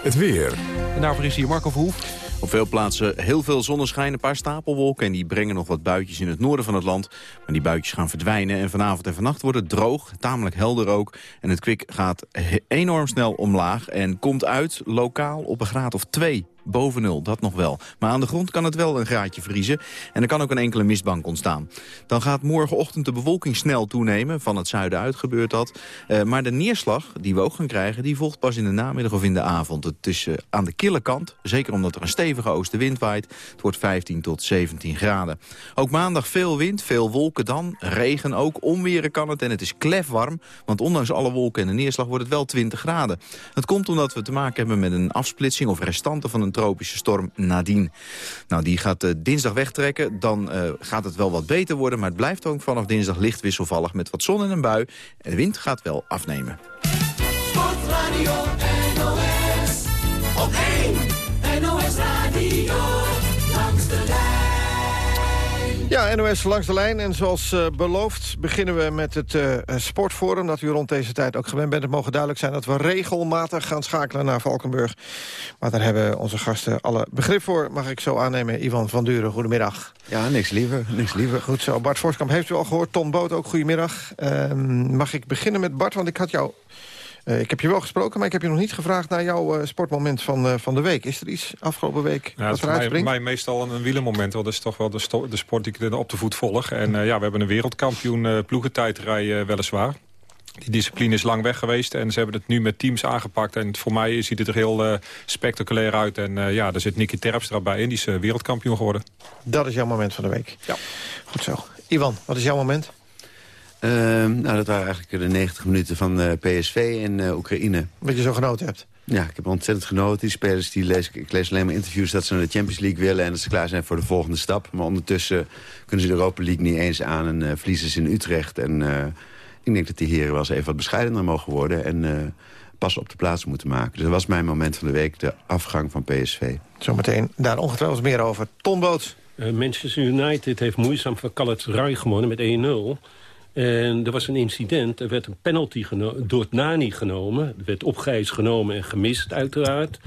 Het weer.
En daarvoor is hier Marco Verhoef.
Op veel plaatsen heel veel zonneschijn, een paar stapelwolken... en die brengen nog wat buitjes in het noorden van het land. Maar die buitjes gaan verdwijnen en vanavond en vannacht wordt het droog. Tamelijk helder ook. En het kwik gaat enorm snel omlaag en komt uit lokaal op een graad of twee. Boven nul, dat nog wel. Maar aan de grond kan het wel een graadje vriezen en er kan ook een enkele mistbank ontstaan. Dan gaat morgenochtend de bewolking snel toenemen, van het zuiden uit gebeurt dat. Uh, maar de neerslag die we ook gaan krijgen, die volgt pas in de namiddag of in de avond. Het is uh, aan de kille kant, zeker omdat er een stevige oostenwind waait. Het wordt 15 tot 17 graden. Ook maandag veel wind, veel wolken dan, regen ook, onweren kan het en het is klef warm. Want ondanks alle wolken en de neerslag wordt het wel 20 graden. Het komt omdat we te maken hebben met een afsplitsing of restanten van een tropische storm Nadine. Nou, die gaat uh, dinsdag wegtrekken, dan uh, gaat het wel wat beter worden, maar het blijft ook vanaf dinsdag licht wisselvallig met wat zon en een bui. En de wind gaat wel afnemen.
Sportradio
Ja, NOS langs de lijn. En zoals uh, beloofd beginnen we met het uh, sportforum... dat u rond deze tijd ook gewend bent. Het mogen duidelijk zijn dat we regelmatig gaan schakelen naar Valkenburg. Maar daar hebben onze gasten alle begrip voor. Mag ik zo aannemen. Ivan van Duren, goedemiddag.
Ja, niks liever. Niks liever.
Goed zo. Bart Voskamp heeft u al gehoord. Tom Boot ook, goedemiddag. Uh, mag ik beginnen met Bart, want ik had jou... Uh, ik heb je wel gesproken, maar ik heb je nog niet gevraagd... naar jouw uh, sportmoment van, uh, van de week. Is er iets afgelopen week
ja,
wat
eruit springt? Mij, mij meestal een, een wielermoment. Want dat is toch wel de, de sport die ik op de voet volg. En ja, we hebben een wereldkampioen ploegentijdrij weliswaar. Die discipline is lang weg geweest en ze hebben het nu met teams aangepakt. En voor mij ziet het er heel spectaculair uit. En ja, daar zit Nicky Terpstra bij en die is wereldkampioen geworden.
Dat is jouw moment van de week? Ja. Goed zo. Ivan, wat is jouw moment?
Uh, nou, dat waren eigenlijk de 90 minuten van uh, PSV in uh, Oekraïne.
Wat je zo genoten hebt?
Ja, ik heb ontzettend genoten. Die spelers, die lees, ik lees alleen maar interviews dat ze naar de Champions League willen... en dat ze klaar zijn voor de volgende stap. Maar ondertussen kunnen ze de Europa League niet eens aan... en uh, verliezen ze in Utrecht. En ik denk dat die heren wel eens even wat bescheidener mogen worden... en pas op de plaats moeten maken. Dus dat was mijn moment van de week, de afgang van PSV.
Zometeen daar ongetwijfeld meer over. Ton Boot.
Manchester United heeft moeizaam van Galatasaray gewonnen met 1-0... En er was een incident, er werd een penalty door het Nani genomen. Er werd opgeëist genomen en gemist uiteraard.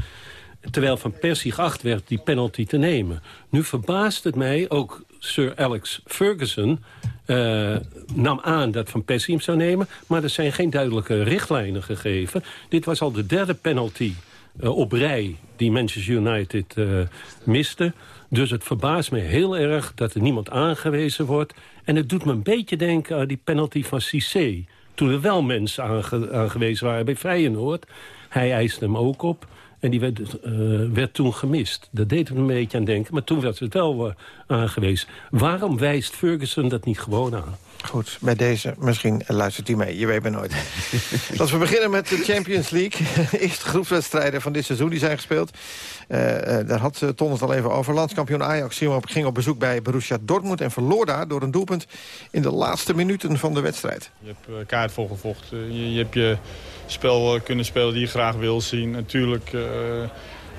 Terwijl Van Persie geacht werd die penalty te nemen. Nu verbaast het mij, ook Sir Alex Ferguson uh, nam aan dat Van Persie hem zou nemen. Maar er zijn geen duidelijke richtlijnen gegeven. Dit was al de derde penalty uh, op rij die Manchester United uh, miste. Dus het verbaast me heel erg dat er niemand aangewezen wordt. En het doet me een beetje denken aan die penalty van Cissé. Toen er wel mensen aange aangewezen waren bij Feyenoord. Hij eiste hem ook op. En die werd, uh, werd toen gemist. Dat deed me een beetje aan denken. Maar toen werd het wel uh, aangewezen. Waarom wijst Ferguson dat niet gewoon aan?
Goed, bij deze misschien luistert u mee. Je weet maar nooit. Laten we beginnen met de Champions League. Eerste groepswedstrijden van dit seizoen die zijn gespeeld. Uh, uh, daar had Ton het al even over. Landskampioen Ajax ging op bezoek bij Borussia Dortmund... en verloor daar door een doelpunt in de laatste minuten van de wedstrijd.
Je hebt uh, kaart voor gevochten. Je, je hebt je spel kunnen spelen die je graag wil zien. Natuurlijk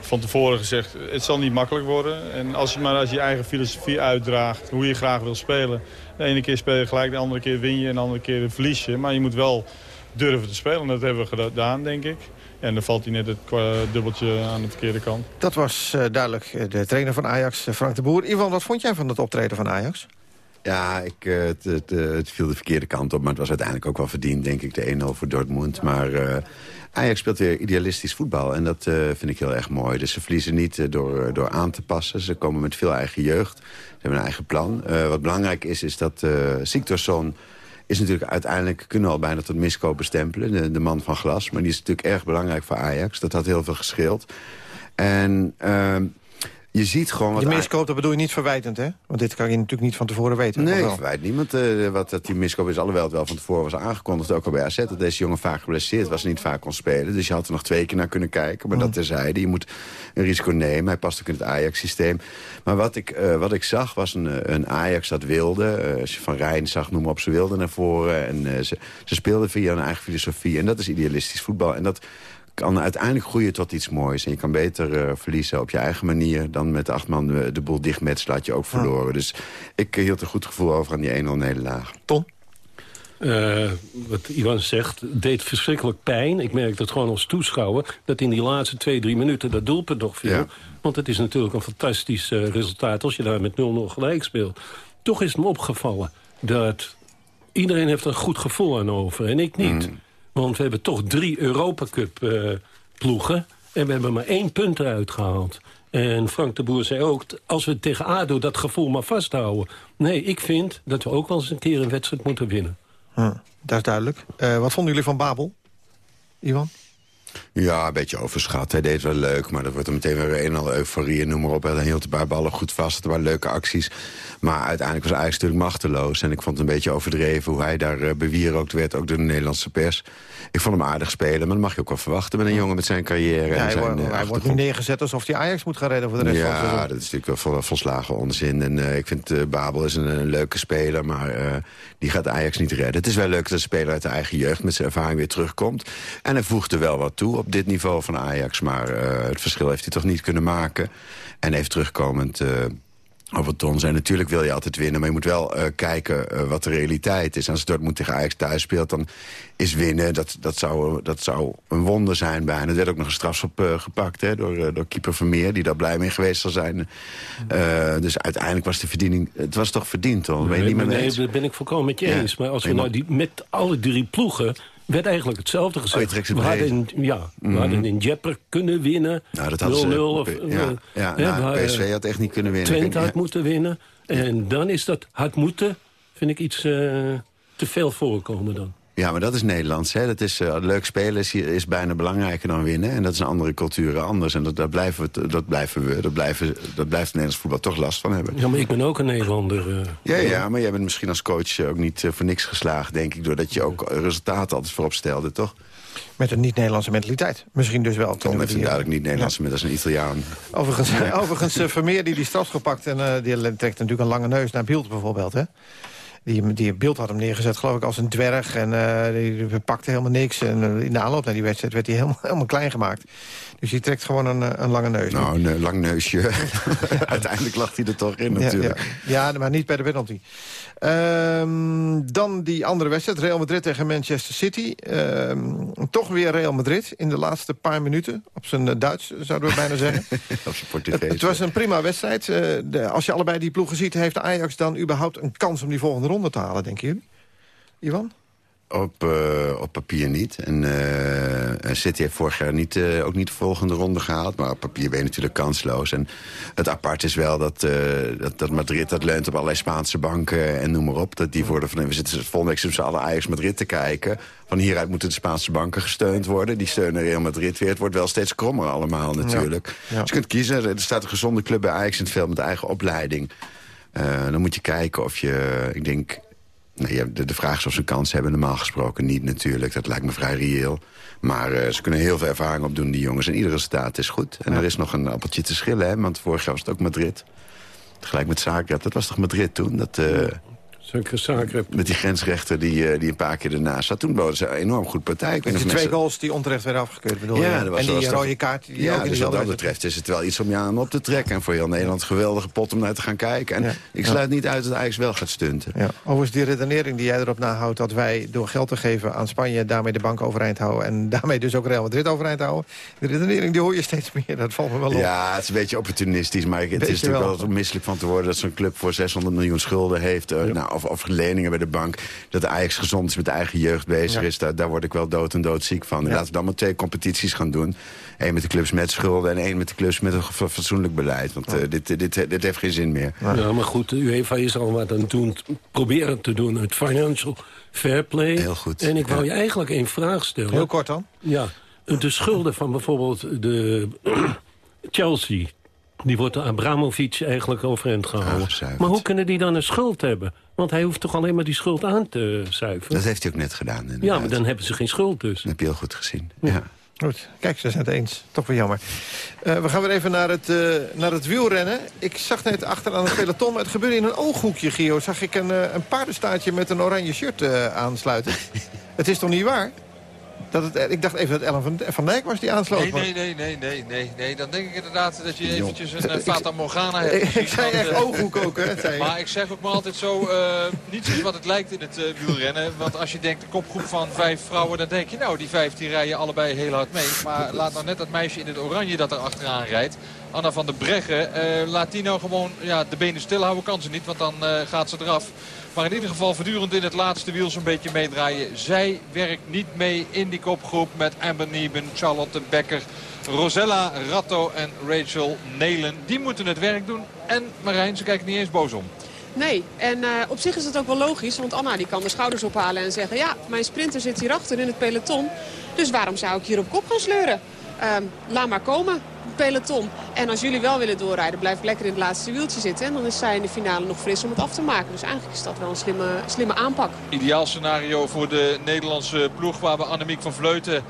van tevoren gezegd, het zal niet makkelijk worden. En als je maar als je eigen filosofie uitdraagt, hoe je graag wil spelen. De ene keer speel je gelijk, de andere keer win je en de andere keer verlies je. Maar je moet wel durven te spelen. En dat hebben we gedaan, denk ik. En dan valt hij net het dubbeltje aan de verkeerde kant.
Dat was uh, duidelijk de trainer van Ajax, Frank de Boer. Ivan, wat vond jij van het optreden van Ajax?
Ja, ik, het, het, het, viel de verkeerde kant op. Maar het was uiteindelijk ook wel verdiend, denk ik, de 1-0 voor Dortmund. Maar uh, Ajax speelt weer idealistisch voetbal. En dat uh, vind ik heel erg mooi. Dus ze verliezen niet door, door aan te passen. Ze komen met veel eigen jeugd. Ze hebben een eigen plan. wat belangrijk is, is dat Siktorsson is natuurlijk uiteindelijk, kunnen we al bijna tot miskopen stempelen. De, de, man van glas. Maar die is natuurlijk erg belangrijk voor Ajax. Dat had heel veel gescheeld. En je ziet gewoon... Wat
die miskoop, dat bedoel je niet verwijtend, hè? Want dit kan je natuurlijk niet van tevoren weten.
Nee, verwijt niemand uh, wat dat die miskoop is. Alhoewel het wel van tevoren was aangekondigd, ook al bij AZ... dat deze jongen vaak geblesseerd was en niet vaak kon spelen. Dus je had er nog twee keer naar kunnen kijken. Maar mm. dat terzijde, je moet een risico nemen. Hij past ook in het Ajax-systeem. Maar wat ik, uh, wat ik zag was een, een Ajax dat wilde. Uh, als je Van Rijn zag, noem op, ze wilden naar voren. En ze, ze speelden via hun eigen filosofie. En dat is idealistisch voetbal. En dat kan uiteindelijk groeien tot iets moois. En je kan beter uh, verliezen op je eigen manier... dan met acht man de, de boel dichtmetsen, laat je ook verloren. Ja. Dus ik uh, hield een goed gevoel over aan die 1-0 nederlaag.
Ton?
Uh, wat Ivan zegt, deed verschrikkelijk pijn. Ik merk dat gewoon als toeschouwer... dat in die laatste twee, drie minuten dat doelpunt nog viel. Ja. Want het is natuurlijk een fantastisch resultaat... als je daar met 0-0 gelijk speelt. Toch is het me opgevallen dat iedereen heeft er een goed gevoel aan over en ik niet. Mm. Want we hebben toch drie Europa Cup uh, ploegen. En we hebben maar één punt eruit gehaald. En Frank de Boer zei ook, als we tegen ADO dat gevoel maar vasthouden. Nee, ik vind dat we ook wel eens een keer een wedstrijd moeten winnen.
Hm, dat is duidelijk. Eh, wat vonden jullie van Babel, Ivan?
Ja, een beetje overschat. Hij deed wel leuk, maar er wordt er meteen weer een en al euforie en noem maar op. Hij hield een paar ballen goed vast, er waren leuke acties. Maar uiteindelijk was Ajax natuurlijk machteloos. En ik vond het een beetje overdreven hoe hij daar uh, bewierookt werd, ook door de Nederlandse pers. Ik vond hem aardig spelen, maar dat mag je ook wel verwachten met een jongen met zijn carrière.
Ja,
en
hij,
zijn,
wordt,
uh,
hij wordt nu neergezet alsof hij Ajax moet gaan redden voor de rest van het
ja, dat is natuurlijk wel vol, volslagen onzin. En uh, ik vind uh, Babel is een, een, leuke speler, maar die gaat Ajax niet redden. Het is wel leuk dat een speler uit de eigen jeugd met zijn ervaring weer terugkomt. En hij voegde wel wat toe op dit niveau van Ajax. Maar het verschil heeft hij toch niet kunnen maken. En heeft terugkomend over ton zijn. Natuurlijk wil je altijd winnen, maar je moet wel uh, kijken uh, wat de realiteit is. Als Dortmund tegen Ajax thuis speelt, dan is winnen... dat, dat, zou, dat zou een wonder zijn bijna. Er werd ook nog een strafschop uh, gepakt hè, door, door keeper Vermeer... die daar blij mee geweest zal zijn. dus uiteindelijk was de verdiening... Het was toch verdiend, toch?
Nee,
niet
maar nee, dat ben ik volkomen met je ja. eens. Maar als we nou die, met alle drie ploegen werd eigenlijk hetzelfde gezegd.
Oh,
we, hadden in, ja, mm -hmm. hadden in Jepper kunnen winnen.
Nou, dat hadden
0 -0 of,
ja, ja,
hè,
nou, PSV had echt niet kunnen winnen.
Twente had moeten winnen. En dan is dat had moeten, vind ik iets uh, te veel voorkomen dan.
Ja, maar dat is Nederlands. Hè? Dat is, uh, leuk spelen is, is bijna belangrijker dan winnen. En dat is een andere culturen anders. En dat, dat, blijven we, dat blijven we. Dat, blijven, dat blijft het Nederlands voetbal toch last van hebben.
Ja, maar ik ben ook een Nederlander. Uh,
ja, ja, maar jij bent misschien als coach ook niet uh, voor niks geslaagd, denk ik. Doordat je ook resultaten altijd voorop stelde, toch?
Met een niet-Nederlandse mentaliteit. Misschien dus wel.
Tom heeft een duidelijk niet-Nederlandse, ja. met als een Italiaan.
Overigens, ja. overigens Vermeer die die straf gepakt... en uh, die trekt natuurlijk een lange neus naar Beeld bijvoorbeeld, hè? Die, die beeld had hem neergezet, geloof ik, als een dwerg. En uh, die pakte helemaal niks. En uh, in de aanloop naar die wedstrijd werd hij helemaal, helemaal klein gemaakt. Dus die trekt gewoon een, een lange neus.
Nou, een lang neusje. Uiteindelijk lag hij er toch in natuurlijk.
Ja, ja. ja maar niet bij de penalty. Um, dan die andere wedstrijd, Real Madrid tegen Manchester City. Um, toch weer Real Madrid in de laatste paar minuten. Op zijn Duits, zouden we bijna zeggen.
op zijn Portugees.
Het, het, was een prima wedstrijd. Uh, de, als je allebei die ploegen ziet, heeft Ajax dan überhaupt een kans om die volgende ronde te halen, denken jullie? Ivan?
Op, uh, op papier niet. En uh, City heeft vorig jaar niet, uh, ook niet de volgende ronde gehaald. Maar op papier ben je natuurlijk kansloos. En het apart is wel dat, dat, dat, Madrid dat leunt op allerlei Spaanse banken en noem maar op. Dat die worden van, we zitten volgende week z'n allen Ajax Madrid te kijken. Van hieruit moeten de Spaanse banken gesteund worden. Die steunen Real Madrid weer. Het wordt wel steeds krommer allemaal natuurlijk. Ja. Ja. Dus je kunt kiezen. Er staat een gezonde club bij Ajax in het veld met eigen opleiding. dan moet je kijken of je, ik denk... Nee, de, de vraag is of ze kans hebben. Normaal gesproken niet natuurlijk. Dat lijkt me vrij reëel. Maar uh, ze kunnen heel veel ervaring opdoen, die jongens. En iedere staat is goed. En ja. er is nog een appeltje te schillen, hè. Want vorig jaar was het ook Madrid. Tegelijk met Zagreb. Dat was toch Madrid toen? Dat, uh,
Zagreb.
Met die grensrechter die, uh, die een paar keer ernaast zat. Toen boden ze een enorm goed partij.
Met die twee mensen... goals die onterecht werden afgekeurd, bedoel
ja,
je?
Dat was
en die
toch...
rode kaart die
ja,
ook
dus wat dat betreft is het wel iets om je aan op te trekken. En voor heel Nederland een geweldige pot om naar te gaan kijken. En ja. ik sluit ja. niet uit dat Ajax wel gaat stunten.
Ja. Overigens die redenering die jij erop nahoudt... dat wij door geld te geven aan Spanje daarmee de bank overeind houden... en daarmee dus ook Real Madrid overeind houden. Die redenering die hoor je steeds meer, dat valt me wel op.
Ja, het is een beetje opportunistisch. Maar het is natuurlijk wel, wel misselijk van te worden... dat zo'n club voor 600 miljoen schulden heeft. Uh, nou, of, of leningen bij de bank dat Ajax gezond is met de eigen jeugd bezig ja. is. Daar, daar word ik wel dood en dood ziek van. Ja. Laten we dan maar twee competities gaan doen. Eén met de clubs met schulden en één met de clubs met een fatsoenlijk beleid. Want uh, dit, dit, dit heeft geen zin meer.
Ja, maar goed, de UEFA is al wat aan het doen, proberen te doen. Het financial fair play.
Heel goed.
En ik wou je eigenlijk één vraag stellen.
Heel kort dan.
Ja, de schulden van bijvoorbeeld de Chelsea... Die wordt door Abramovic eigenlijk overeind gehouden. Maar hoe kunnen die dan een schuld hebben? Want hij hoeft toch alleen maar die schuld aan te zuiveren?
Dat heeft hij ook net gedaan. Inderdaad.
Ja, maar dan hebben ze geen schuld dus.
Dat heb je heel goed gezien. Ja. ja.
Goed, kijk, ze zijn het eens. Toch wel jammer. Uh, we gaan weer even naar het, uh, naar het wielrennen. Ik zag net achter aan het peloton, het gebeurde in een ooghoekje, Gio. Zag ik een, uh, een paardenstaartje met een oranje shirt aansluiten. het is toch niet waar? Dat het, ik dacht even dat Ellen van, van Dijk was die aansloot.
Nee, nee, nee, nee, nee, nee, nee. Dan denk ik inderdaad dat je eventjes een uh, Fata Morgana hebt
gezien. Ik, ik zei echt ooghoek ook, hè.
maar ik zeg ook maar altijd zo, uh, niet zoals wat het lijkt in het uh, wielrennen. Want als je denkt, de kopgroep van vijf vrouwen, dan denk je, nou, die vijf die rijden allebei heel hard mee. Maar laat nou net dat meisje in het oranje dat er achteraan rijdt. Anna van der Breggen. Eh, laat die nou gewoon ja, de benen stil houden. Kan ze niet, want dan eh, gaat ze eraf. Maar in ieder geval voortdurend in het laatste wiel zo'n beetje meedraaien. Zij werkt niet mee in die kopgroep met Amber Nieben, Charlotte Becker... Rosella Ratto en Rachel Nelen. Die moeten het werk doen. En Marijn, ze kijkt niet eens boos om.
Nee, en eh, op zich is het ook wel logisch, want Anna die kan de schouders ophalen en zeggen... ja, mijn sprinter zit hierachter in het peloton, dus waarom zou ik hier op kop gaan sleuren? Ehm, laat maar komen, peloton. En als jullie wel willen doorrijden, blijf lekker in het laatste wieltje zitten. En dan is zij in de finale nog fris om het af te maken. Dus eigenlijk is dat wel een slimme, slimme aanpak.
Ideaal scenario voor de Nederlandse ploeg waar we Annemiek van Vleuten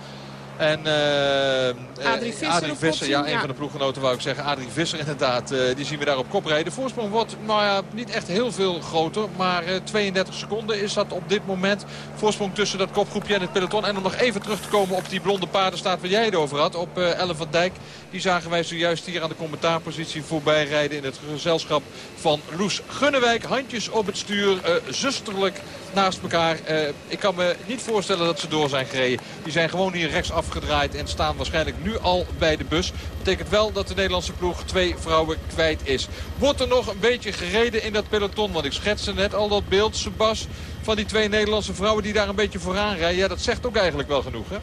en uh,
Adrie Visser,
Adrie Visser ja, een
ja.
van de ploeggenoten wou ik zeggen. Adrie Visser inderdaad, eh, die zien we daar op kop rijden. De voorsprong wordt nou ja, niet echt heel veel groter. Maar eh, 32 seconden is dat op dit moment. Voorsprong tussen dat kopgroepje en het peloton. En om nog even terug te komen op die blonde paardenstaat waar jij het over had. Op eh Ellen van Dijk. Die zagen wij zojuist hier aan de commentaarpositie voorbij rijden. In het gezelschap van Loes Gunnewijk. Handjes op het stuur. eh, zusterlijk naast elkaar. Eh, ik kan me niet voorstellen dat ze door zijn gereden. Die zijn gewoon hier rechts afgedraaid en staan waarschijnlijk nu al bij de bus. Betekent wel dat de Nederlandse ploeg twee vrouwen kwijt is. Wordt er nog een beetje gereden in dat peloton? Want ik schetste net al dat beeld, Sebas, van die twee Nederlandse vrouwen die daar een beetje vooraan rijden. Ja, dat zegt ook eigenlijk wel genoeg, hè?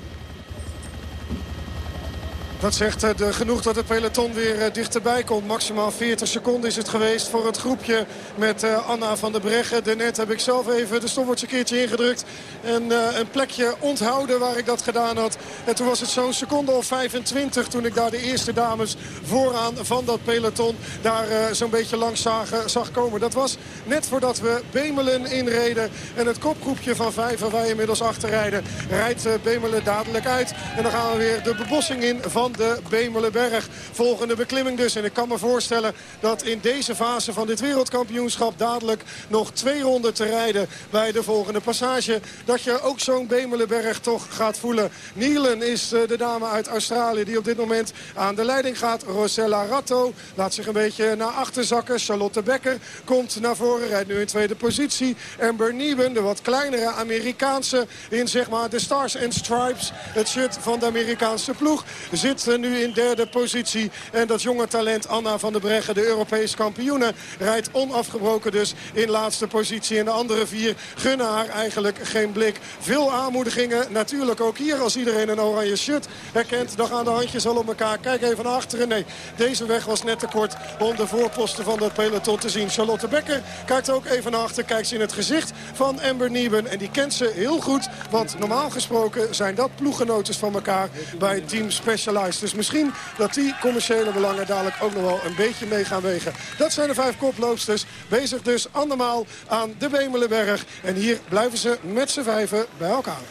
Dat zegt eh, de, genoeg dat het peloton weer eh, dichterbij komt. Maximaal 40 seconden is het geweest voor het groepje met eh, Anna van der Breggen. Daarnet heb ik zelf even de stopwatch een keertje ingedrukt. En een plekje onthouden waar ik dat gedaan had. En toen was het zo'n seconde of 25 toen ik daar de eerste dames vooraan van dat peloton daar zo'n beetje langs zagen, zag komen. Dat was net voordat we Bemelen inreden. En het kopgroepje van vijf waar wij inmiddels achter rijden rijdt Bemelen dadelijk uit. En dan gaan we weer de bebossing in van de Bemelenberg. Volgende beklimming dus. En ik kan me voorstellen dat in deze fase van dit wereldkampioenschap dadelijk nog twee ronden te rijden bij de volgende passage. Dat je ook zo'n Bemelenberg toch gaat voelen. Nielen is eh, de dame uit Australië die op dit moment aan de leiding gaat. Rosella Ratto laat zich een beetje naar achter zakken. Charlotte Becker komt naar voren, rijdt nu in tweede positie. Amber Nieben, de wat kleinere Amerikaanse in zeg maar de Stars and Stripes. Het shirt van de Amerikaanse ploeg zit nu in derde positie. En dat jonge talent Anna van der Breggen, de Europese kampioene, rijdt onafgebroken dus in laatste positie. En de andere vier gunnen haar eigenlijk geen blik. Veel aanmoedigingen, natuurlijk ook hier als iedereen een oranje shirt herkent. Dan gaan de handjes al op elkaar. Kijk even naar achteren. Nee, deze weg was net te kort om de voorposten van dat peloton te zien. Charlotte Becker kijkt ook even naar achter. Kijkt ze in het gezicht van Amber Nieben. En die kent ze heel goed. Want normaal gesproken zijn dat ploeggenotes van elkaar bij Team Specialized. Dus misschien dat die commerciële belangen dadelijk ook nog wel een beetje mee gaan wegen. Dat zijn de vijf koploopsters. Bezig dus andermaal aan de Bemelenberg. En hier blijven ze met z'n vijven bij elkaar.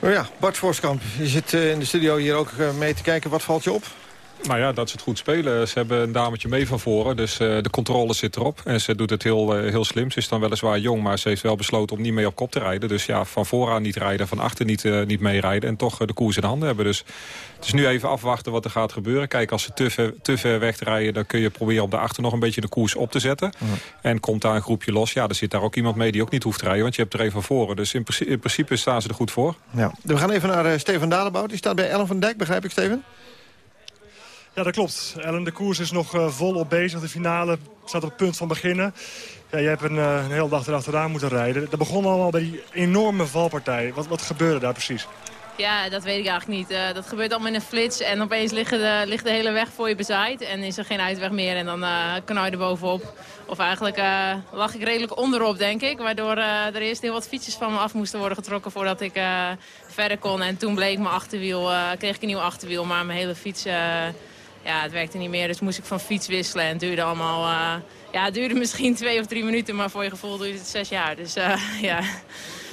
Nou ja, Bart Voskamp, je zit eh, in de studio hier ook eh, mee te kijken. Wat valt je op?
Nou ja, dat ze het goed spelen. Ze hebben een dametje mee van voren, dus eh, de controle zit erop. En ze doet het heel, eh, heel slim. Ze is dan weliswaar jong, maar ze heeft wel besloten om niet mee op kop te rijden. Dus ja, van vooraan niet rijden, van achter niet, eh, niet meerijden... en toch de koers in handen hebben. Dus het is nu even afwachten wat er gaat gebeuren. Kijk, als ze te ver, te ver wegrijden, dan kun je proberen op de achter nog een beetje de koers op te zetten. En komt daar een groepje los, ja, dan zit daar ook iemand mee die ook niet hoeft te rijden. Want je hebt er even van voren. Dus in, principe- in principe staan ze er goed voor.
Ja. We gaan even naar Steven Dalebout. Die staat bij Ellen van Dijk, begrijp ik, Steven?
Ja, dat klopt. Ellen, de koers is nog eh, volop bezig. De finale staat op het punt van beginnen. Ja, jij hebt een, eh, een hele dag erachteraan moeten rijden. Dat begon allemaal bij die enorme valpartij. Wat, wat gebeurde daar precies?
Ja, dat weet ik eigenlijk niet. Eh, dat gebeurt allemaal in een flits en opeens ligt de, ligt de hele weg voor je bezaaid. En is er geen uitweg meer en dan knal je er bovenop. Of eigenlijk lag ik redelijk onderop, denk ik. Waardoor er eerst heel wat fietsjes van me af moesten worden getrokken voordat ik verder kon. En toen bleek mijn achterwiel, kreeg ik een nieuw achterwiel, maar mijn hele fiets... ja, het werkte niet meer, dus moest ik van fiets wisselen. En het duurde allemaal... eh, ja, het duurde misschien twee of drie minuten, maar voor je gevoel duurde het zes jaar. Dus eh, ja,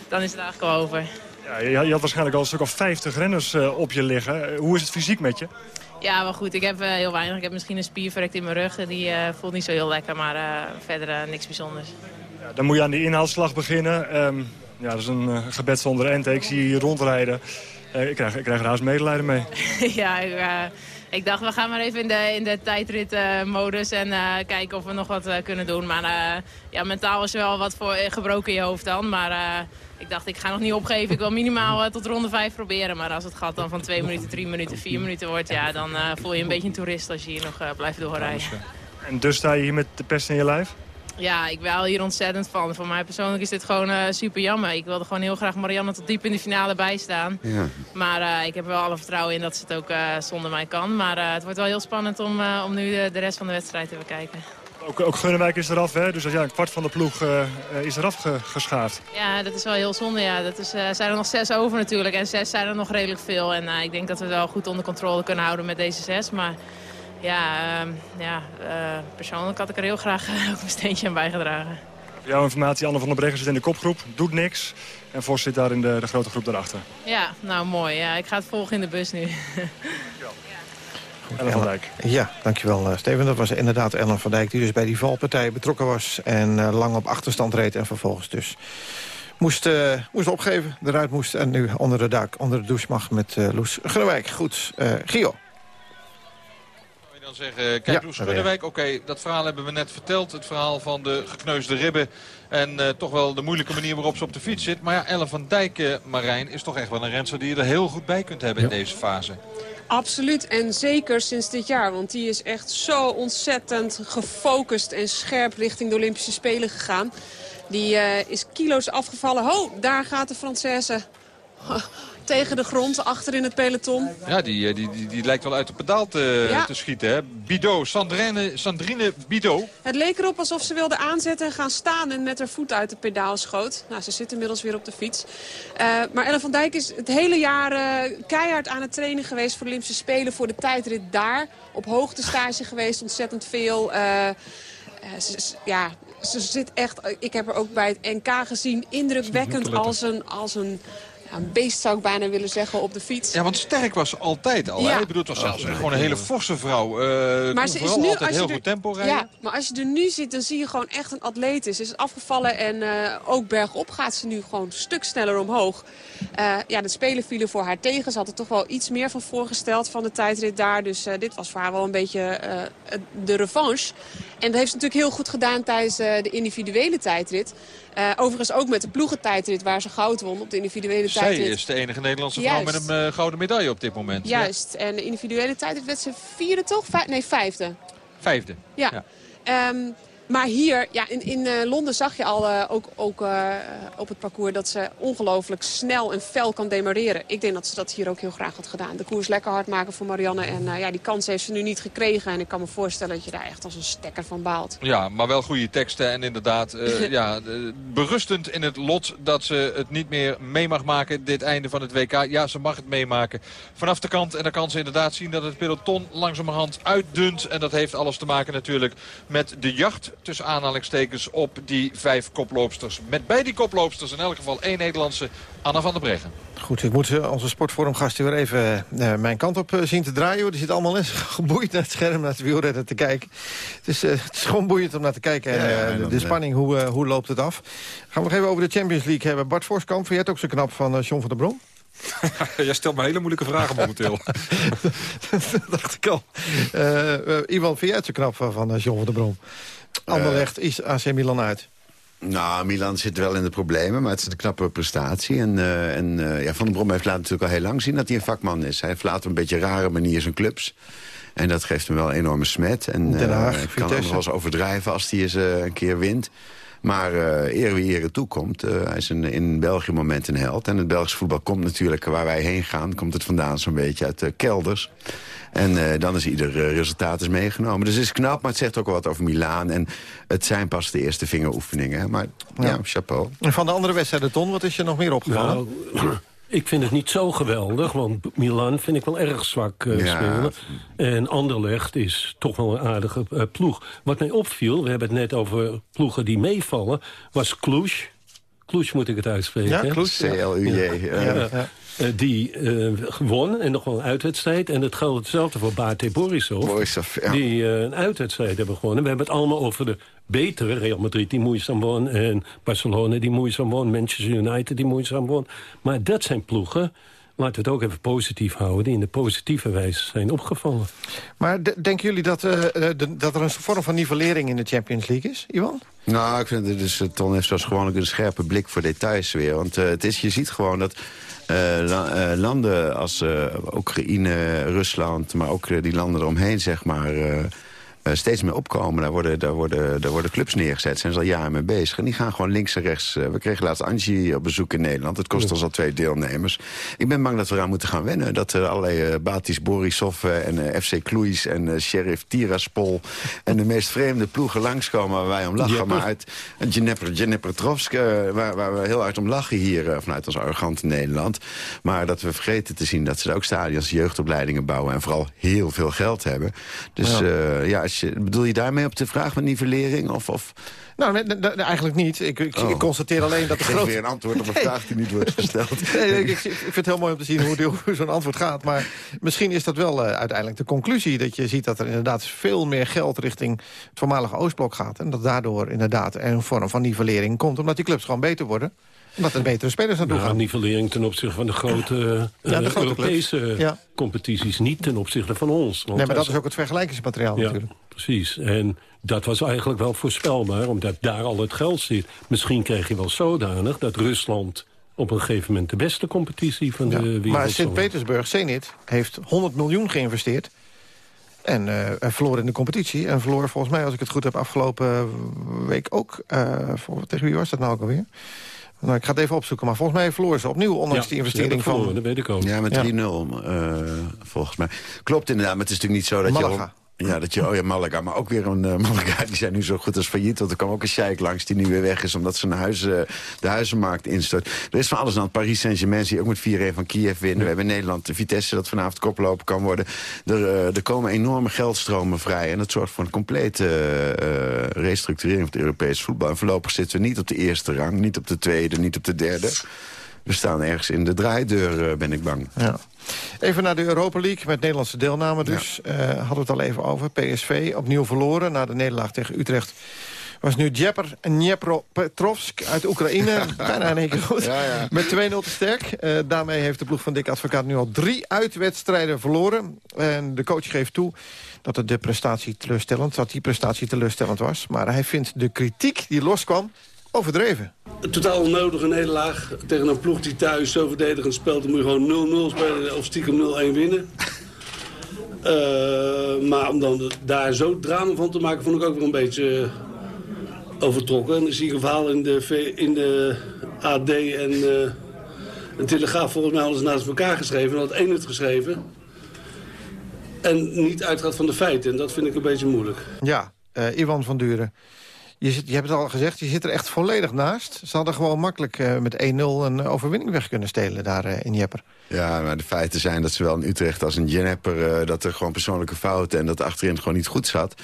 dan is het eigenlijk al over.
Ja, je, je had waarschijnlijk al een stuk of 50 renners eh, op je liggen. Hoe is het fysiek met je?
Ja, maar goed, ik heb heel weinig. Ik heb misschien een spierverrekt in mijn rug. Die eh, voelt niet zo heel lekker, maar verder niks bijzonders.
Ja, dan moet je aan die inhaalslag beginnen. Ehm, ja, dat is een gebed zonder ente. Ik zie je hier rondrijden. Ik, krijg, ik krijg er haast medelijden mee.
ja, ik, ik dacht we gaan maar even in de, in de tijdritmodus en eh, kijken of we nog wat eh, kunnen doen. Maar eh, ja, mentaal is wel wat voor eh, gebroken in je hoofd dan. Maar eh, ik dacht ik ga nog niet opgeven. Ik wil minimaal eh, tot ronde 5 proberen. Maar als het gat dan van 2 minuten, 3 minuten, 4 minuten wordt... ja, dan eh, voel je een beetje een toerist als je hier nog eh, blijft doorrijden.
En dus sta je hier met de pest in je lijf?
Ja, ik baal hier ontzettend van. Voor mij persoonlijk is dit gewoon eh, super jammer. Ik wilde gewoon heel graag Marianne tot diep in de finale bijstaan.
Ja.
Maar eh, ik heb er wel alle vertrouwen in dat ze het ook eh, zonder mij kan. Maar eh, het wordt wel heel spannend om, eh, om nu de, de rest van de wedstrijd te bekijken.
Ook, ook Gunnewijk is eraf, hè? Dus ja, een kwart van de ploeg is eraf ge- geschaafd.
Ja, dat is wel heel zonde. Ja. Dat is, eh, zijn er nog zes over natuurlijk. En zes zijn er nog redelijk veel. En eh, ik denk dat we het wel goed onder controle kunnen houden met deze zes. Maar ja, ehm, ja eh, persoonlijk had ik er heel graag ook mijn steentje aan bijgedragen.
Voor jouw informatie, Anne van der Breggen zit in de kopgroep, doet niks. En Vos zit daar in de, de grote groep daarachter.
Ja, nou mooi. Ja, ik ga het volgen in de bus nu.
Ellen van Dijk.
Ja, dankjewel eh, Steven. Dat was inderdaad Ellen van Dijk die dus bij die valpartij betrokken was... en eh, lang op achterstand reed en vervolgens dus moest, eh, moest opgeven, eruit moest... en nu onder de dak, onder de douche mag met eh, Loes Gunnewijk. Goed, eh Gio.
Zeggen, kijk, Loes Gunnewijk, oké, dat verhaal hebben we net verteld. Het verhaal van de gekneusde ribben en eh, toch wel de moeilijke manier waarop ze op de fiets zit. Maar ja, Ellen van Dijk, eh, Marijn, is toch echt wel een renster die je er heel goed bij kunt hebben in deze fase.
Absoluut, en zeker sinds dit jaar. Want die is echt zo ontzettend gefocust en scherp richting de Olympische Spelen gegaan. Die eh, is kilo's afgevallen. Ho, daar gaat de Française tegen de grond, achter in het peloton.
Ja, die, eh, die, die, die lijkt wel uit de pedaal te,
Ja.
te schieten. Hè? Bidot, Sandrine, Sandrine Bidot.
Het leek erop alsof ze wilde aanzetten en gaan staan en met haar voet uit de pedaal schoot. Nou, ze zit inmiddels weer op de fiets. Eh, maar Ellen van Dijk is het hele jaar eh, keihard aan het trainen geweest voor de Olympische Spelen. Voor de tijdrit daar. Op hoogtestage geweest, ontzettend veel. Ja, ze zit echt, ik heb haar ook bij het NK gezien, indrukwekkend als een, als een, ja, een beest zou ik bijna willen zeggen op de fiets.
Ja, want sterk was ze altijd al.
Ja.
Hè? Ik bedoel, het was zelfs gewoon een hele forse vrouw. Eh
Maar ze is nu,
altijd
als je
heel
er-
goed tempo rijden.
Ja, maar als je er nu ziet, dan zie je gewoon echt een atleet is. Ze is afgevallen en eh, ook bergop gaat ze nu gewoon een stuk sneller omhoog. Eh, ja, de Spelen vielen voor haar tegen. Ze had er toch wel iets meer van voorgesteld van de tijdrit daar. Dus eh, dit was voor haar wel een beetje eh, de revanche. En dat heeft ze natuurlijk heel goed gedaan tijdens eh, de individuele tijdrit. Eh, overigens ook met de ploegentijdrit waar ze goud won op de individuele
Zij
tijdrit.
is de enige Nederlandse vrouw
Juist.
met een eh, gouden medaille op dit moment.
Juist. En de individuele tijdrit werd ze vierde toch? Vij- nee, vijfde.
Ja. Vijfde.
Ja. Ehm, maar hier, ja, in, in eh, Londen zag je al eh, ook, ook eh, op het parcours dat ze ongelooflijk snel en fel kan demareren. Ik denk dat ze dat hier ook heel graag had gedaan. De koers lekker hard maken voor Marianne. En ja, die kans heeft ze nu niet gekregen. En ik kan me voorstellen dat je daar echt als een stekker van baalt.
Ja, maar wel goede teksten en inderdaad ja, berustend in het lot dat ze het niet meer mee mag maken, dit einde van het WK. Ja, ze mag het meemaken vanaf de kant en dan kan ze inderdaad zien dat het peloton langzamerhand uitdunt. En dat heeft alles te maken natuurlijk met de jacht tussen aanhalingstekens op die vijf koploopsters. Met bij die koploopsters in elk geval één Nederlandse, Anna van der Breggen.
Goed, ik moet eh, onze sportforumgasten weer even eh, mijn kant op eh, zien te draaien. hoor. Die zit allemaal eens geboeid naar het scherm, naar het wielrennen te kijken. Het is, eh, het is gewoon boeiend om naar te kijken. En,
Ja, ja,
eh,
en
de, spanning, hoe, hoe loopt het af? Gaan we nog even over de Champions League hebben. Bart Voskamp, vind jij het ook zo knap van John van der Brom?
Jij stelt me hele moeilijke vragen momenteel.
dat dacht ik al. Eh eh, Iwan, vind jij het zo knap van, van John van der Brom? Anderlecht is AC Milan uit.
Nou, Milan zit wel in de problemen, maar het is een knappe prestatie. En, eh, en eh, ja, Van den Brom heeft laten natuurlijk al heel lang zien dat hij een vakman is. Hij verlaat op een beetje rare manier zijn clubs. En dat geeft hem wel een enorme smet. En
Den Haag,
eh, kan
Vitesse.
ook nog wel eens overdrijven als hij eens een keer wint. Maar eh eer wie ere toekomt, eh, hij is een, in België moment een held. En het Belgisch voetbal komt natuurlijk, waar wij heen gaan... komt het vandaan zo'n beetje uit de kelders. En eh, dan is ieder eh, resultaat is meegenomen. Dus het is knap, maar het zegt ook wel wat over Milaan. En het zijn pas de eerste vingeroefeningen. Maar ja, chapeau.
En van de andere wedstrijden, Ton, wat is je nog meer opgevallen?
Nou, ik vind het niet zo geweldig, want Milan vind ik wel erg zwak eh,
Ja.
spelen. En Anderlecht is toch wel een aardige eh, ploeg. Wat mij opviel, we hebben het net over ploegen die meevallen, was Cluj. Cluj moet ik het uitspreken.
Ja? Cluj, C-L-U-J,
Ja,
ja.
ja, ja. Eh, die eh, won en nog wel een uitwedstrijd. En het geldt hetzelfde voor Bate Borisov.
Borisov, ja.
Die eh, een uitwedstrijd hebben gewonnen. We hebben het allemaal over de betere Real Madrid die moeizaam won. En Barcelona die moeizaam won. Manchester United die moeizaam won. Maar dat zijn ploegen laten we het ook even positief houden... die in de positieve wijze zijn opgevallen.
Maar de- denken jullie dat, eh, eh, de- dat er een vorm van nivellering in de Champions League is, Iwan?
Nou, ik vind het dus, eh, Ton heeft zoals gewoon ook een scherpe blik voor details weer. Want eh, het is, je ziet gewoon dat eh, la- eh, landen als eh, Oekraïne, Rusland... maar ook eh, die landen eromheen, zeg maar... eh, eh, steeds meer opkomen. Daar worden, daar, worden, daar worden clubs neergezet. Zijn ze al jaren mee bezig. En die gaan gewoon links en rechts. eh, we kregen laatst Angie op bezoek in Nederland. Het kost ons al twee deelnemers. Ik ben bang dat we eraan moeten gaan wennen. Dat er allerlei eh, Batis Borisov eh, en eh, FC Kloeis en eh, Sheriff Tiraspol... en de meest vreemde ploegen langskomen waar wij om lachen. Maar uit eh, waar, waar we heel hard om lachen hier... eh, vanuit ons arrogante Nederland. Maar dat we vergeten te zien dat ze ook stadions, jeugdopleidingen bouwen... en vooral heel veel geld hebben. Dus
Ja.
ja, ja je, bedoel je daarmee op de vraag met nivellering? Of, of...
Nou, eigenlijk niet. Ik, ik,
Oh.
ik constateer alleen dat de grote...
weer een antwoord op een
Nee.
vraag die niet wordt gesteld.
Nee, ik, ik vind het heel mooi om te zien hoe, zo'n antwoord gaat. Maar misschien is dat wel eh, uiteindelijk de conclusie... dat je ziet dat er inderdaad veel meer geld richting het voormalige Oostblok gaat. En dat daardoor inderdaad er een vorm van nivellering komt. Omdat die clubs gewoon beter worden. Omdat er betere spelers naartoe
Nou,
gaan.
nivellering ten opzichte van de grote, eh,
Ja, de grote
Europese.
Ja.
competities. Niet ten opzichte van ons.
Nee, maar dat is ook het vergelijkingsmateriaal
Ja,
natuurlijk.
precies. En dat was eigenlijk wel voorspelbaar, omdat daar al het geld zit. Misschien kreeg je wel zodanig dat Rusland op een gegeven moment de beste competitie van de wereld
Maar Sint-Petersburg, Zenit, heeft 100 miljoen geïnvesteerd. En eh, hij verloor in de competitie. En verloor volgens mij, als ik het goed heb, afgelopen week ook. eh, voor, tegen wie was dat nou ook alweer? Nou, ik ga het even opzoeken. Maar volgens mij verloor ze opnieuw, ondanks
Ja,
die investering
verloren,
van...
dat weet ik ook.
Ja, met
Ja.
3-0, eh, volgens mij. Klopt inderdaad, maar het is natuurlijk niet zo dat je...
Malaga.
al- Ja, dat je, oh ja, Malaga. Maar ook weer een eh, Malaga, die zijn nu zo goed als failliet. Want er kwam ook een sheik langs die nu weer weg is... omdat zijn huis, eh, de huizenmarkt instort. Er is van alles aan het Paris Saint-Germain... die ook met 4-1 van Kiev winnen. We hebben in Nederland de Vitesse dat vanavond koplopen kan worden. Er, eh, er komen enorme geldstromen vrij. En dat zorgt voor een complete restructurering van het Europees voetbal. En voorlopig zitten we niet op de eerste rang. Niet op de tweede, niet op de derde. We staan ergens in de draaideur, ben ik bang.
Ja. Even naar de Europa League met Nederlandse deelname dus. Eh, hadden we het al even over. PSV opnieuw verloren na de nederlaag tegen Utrecht. Was nu Djeper Dnepropetrovsk uit Oekraïne. Bijna in één keer goed.
Ja, ja.
Met 2-0 te sterk. Eh, daarmee heeft de ploeg van Dick Advocaat nu al drie uitwedstrijden verloren. En de coach geeft toe dat het de prestatie teleurstellend, dat die prestatie teleurstellend was. Maar hij vindt de kritiek die loskwam overdreven.
Een totaal onnodige nederlaag tegen een ploeg die thuis zo verdedigend speelt. Dan moet je gewoon 0-0 spelen of stiekem 0-1 winnen. Eh, maar om dan daar zo drama van te maken, vond ik ook wel een beetje eh, overtrokken. En dan zie ik een verhaal in de, V- in de AD en een Telegraaf volgens mij alles naast elkaar geschreven. En dat één het geschreven. En niet uitgaat van de feiten. En dat vind ik een beetje moeilijk.
Ja, eh, Iwan van Duren. Je, zit, je hebt het al gezegd, je zit er echt volledig naast. Ze hadden gewoon makkelijk eh, met 1-0 een overwinning weg kunnen stelen daar eh, in Jepper.
Ja, maar de feiten zijn dat zowel in Utrecht als in Jenepper... eh, dat er gewoon persoonlijke fouten en dat achterin gewoon niet goed zat.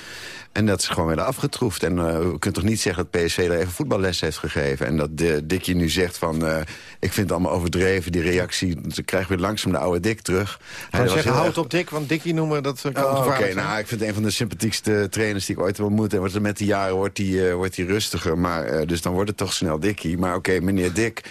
En dat is gewoon weer afgetroefd. En eh we kunnen toch niet zeggen dat PSV er even voetballes heeft gegeven. En dat de, Dikkie nu zegt van... eh, ik vind het allemaal overdreven, die reactie. Ze krijgen weer langzaam de oude Dik terug. Hij
zeggen, houd
erg-
op Dick, want Dikkie noemen, dat eh, kan
Oh, Oké, nou, ik vind het een van de sympathiekste trainers die ik ooit heb ontmoet. En wordt er met de jaren wordt hij eh, wordt hij rustiger. Maar, eh, dus dan wordt het toch snel Dikkie. Maar oké, meneer Dick,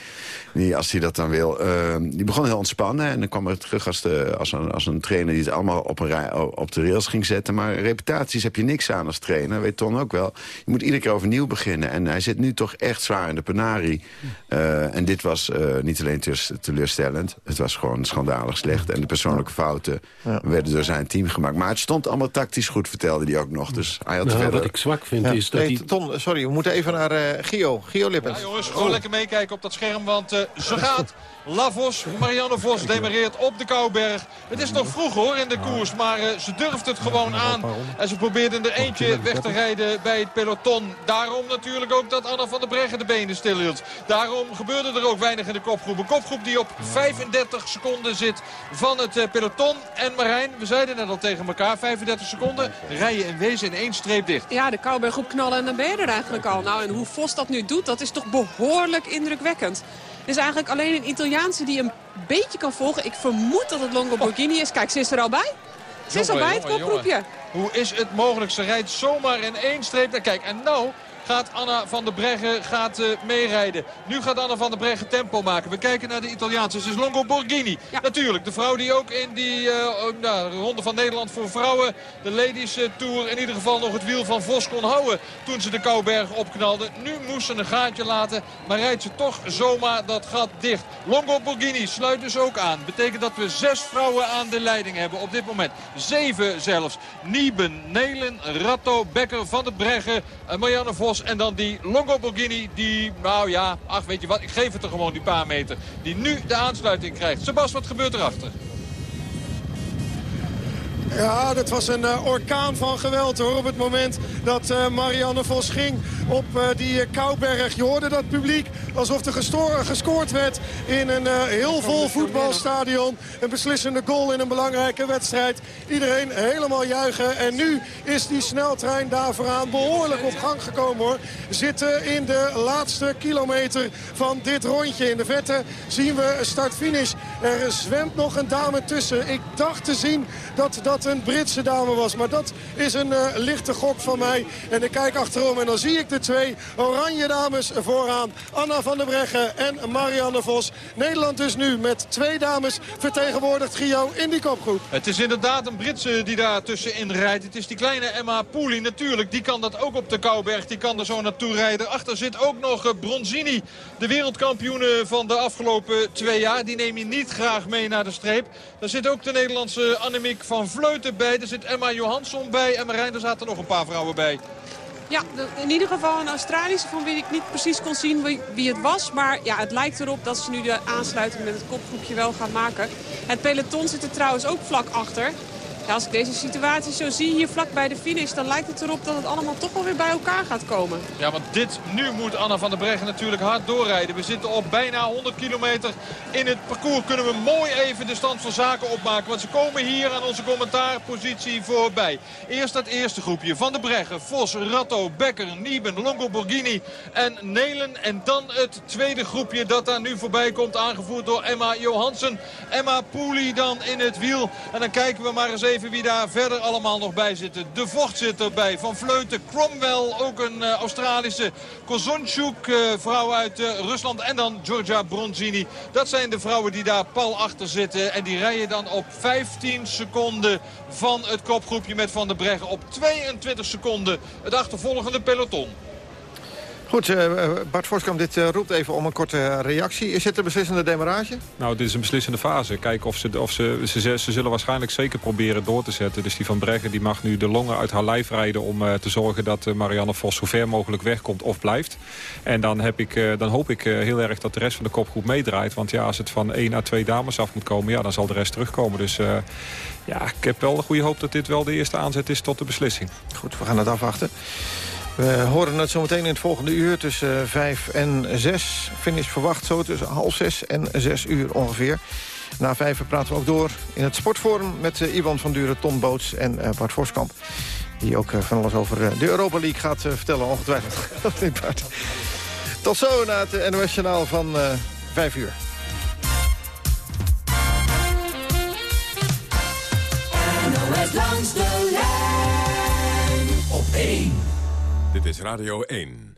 die, als hij dat dan wil... eh, die begon heel ontspannen. En dan kwam er terug als, de, als, een, als een trainer die het allemaal op, een rij, op de rails ging zetten. Maar reputaties heb je niks aan als trainer. Weet Ton ook wel. Je moet iedere keer overnieuw beginnen. En hij zit nu toch echt zwaar in de penarie. Eh, en dit was eh, niet alleen teleurs- teleurstellend. Het was gewoon schandalig slecht. En de persoonlijke fouten werden door zijn team gemaakt. Maar het stond allemaal tactisch goed, vertelde hij ook nog. Dus hij had
Nou,
verder...
wat ik zwak vind
Ja.
is dat
Nee,
hij...
Sorry, we moeten even naar eh, Gio. Gio Lippens.
Ja, jongens, gewoon lekker meekijken op dat scherm, want eh, ze gaat. Lavos, Marianne Vos demareert op de Kouberg. Het is nog vroeg hoor in de koers, maar eh, ze durft het gewoon aan. En ze probeert er eentje weg te rijden bij het peloton. Daarom natuurlijk ook dat Anna van der Breggen de benen stilhield. Daarom gebeurde er ook weinig in de kopgroep. Een kopgroep die op 35 seconden zit van het peloton. En Marijn, we zeiden net al tegen elkaar, 35 seconden rijden in wezen in één streep dicht.
Ja, de Kouberg op knallen en dan ben er eigenlijk al. Nou, en hoe Vos dat nu doet, dat is toch behoorlijk indrukwekkend. Er is eigenlijk alleen een Italiaanse die een beetje kan volgen. Ik vermoed dat het Longo Borghini is. Kijk, ze is er al bij. Ze is al bij het
jongen. Hoe is het mogelijk? Ze rijdt zomaar in één streep. Kijk, en nou gaat Anna van der Breggen gaat, uh, meerijden. Nu gaat Anna van der Breggen tempo maken. We kijken naar de Italiaanse. Het is Longo Borghini. Natuurlijk, de vrouw die ook in die uh, nou, ronde van Nederland voor vrouwen... de Ladies Tour in ieder geval nog het wiel van Vos kon houden... toen ze de Kouberg opknalde. Nu moest ze een gaatje laten, maar rijdt ze toch zomaar dat gat dicht. Longo Borghini sluit dus ook aan. Betekent dat we zes vrouwen aan de leiding hebben op dit moment. Zeven zelfs. Nieben, Nelen, Ratto, Becker, Van der Breggen, Marianne Vos en dan die Longo Borghini die, nou ja, ach weet je wat, ik geef het er gewoon die paar meter. Die nu de aansluiting krijgt. Sebas, wat gebeurt erachter?
Ja, dat was een uh, orkaan van geweld hoor. Op het moment dat uh, Marianne Vos ging op uh, die Kouberg. Je hoorde dat publiek alsof er gescoord werd in een heel vol voetbalstadion. Een beslissende goal in een belangrijke wedstrijd. Iedereen helemaal juichen. En nu is die sneltrein daar vooraan behoorlijk op gang gekomen hoor. Zitten in de laatste kilometer van dit rondje. In de vette zien we start-finish. Er zwemt nog een dame tussen. Ik dacht te zien dat dat een Britse dame was. Maar dat is een uh, lichte gok van mij. En ik kijk achterom en dan zie ik de twee oranje dames vooraan. Anna van der Breggen en Marianne Vos. Nederland dus nu met twee dames vertegenwoordigt Gio in die kopgroep.
Het is inderdaad een Britse die daar tussenin rijdt. Het is die kleine Emma Pooley natuurlijk. Die kan dat ook op de Kouberg. Die kan er zo naartoe rijden. Achter zit ook nog uh, Bronzini. De wereldkampioene van de afgelopen twee jaar. Die neem je niet graag mee naar de streep. Daar zit ook de Nederlandse Annemiek van Vleuten bij. Er zit Emma Johansson bij. En Marijn, er zaten nog een paar vrouwen bij.
Ja, in ieder geval een Australische van wie ik niet precies kon zien wie, wie, het was. Maar ja, het lijkt erop dat ze nu de aansluiting met het kopgroepje wel gaan maken. Het peloton zit er trouwens ook vlak achter. Als ik deze situatie zo zie hier vlak bij de finish... dan lijkt het erop dat het allemaal toch wel weer bij elkaar gaat komen.
Ja, want dit, nu moet Anna van der Breggen natuurlijk hard doorrijden. We zitten op bijna 100 kilometer in het parcours. Kunnen we mooi even de stand van zaken opmaken. Want ze komen hier aan onze commentaarpositie voorbij. Eerst dat eerste groepje. Van der Breggen, Vos, Ratto, Becker, Nieben, Longo Borghini en Nelen. En dan het tweede groepje dat daar nu voorbij komt. Aangevoerd door Emma Johansen. Emma Pooley dan in het wiel. En dan kijken we maar eens even even wie daar verder allemaal nog bij zitten. De Vocht zit erbij. Van Vleuten, Cromwell, ook een uh, Australische. Kozonchuk, uh, vrouw uit uh, Rusland. En dan Georgia Bronzini. Dat zijn de vrouwen die daar pal achter zitten. En die rijden dan op 15 seconden van het kopgroepje met Van der Breggen. Op 22 seconden het achtervolgende peloton.
Goed, uh, Bart Voskamp, dit uh, roept even om een korte reactie. Is dit een beslissende demarage?
Nou, dit is een beslissende fase. Kijken of ze, of ze, ze, ze, zullen waarschijnlijk zeker proberen door te zetten. Dus die Van Breggen die mag nu de longen uit haar lijf rijden... om uh, te zorgen dat Marianne Vos zo ver mogelijk wegkomt of blijft. En dan, heb ik, dan hoop ik heel erg dat de rest van de kopgroep meedraait. Want ja, als het van één à twee dames af moet komen... Ja, dan zal de rest terugkomen. Dus ja, ik heb wel de goede hoop dat dit wel de eerste aanzet is tot de beslissing.
Goed, we gaan het afwachten. We horen het zometeen in het volgende uur tussen 5 en 6. Finish verwacht zo tussen half 6 en 6 uur ongeveer. Na vijf praten we ook door in het sportforum... met uh, Iwan van Duren, Tom Boots en uh, Bart Voskamp. Die ook van alles over de Europa League gaat vertellen, ongetwijfeld. Tot zo na het NOS Journaal van 5 uur.
NOS langs de lijn op 1.
Dit is Radio 1.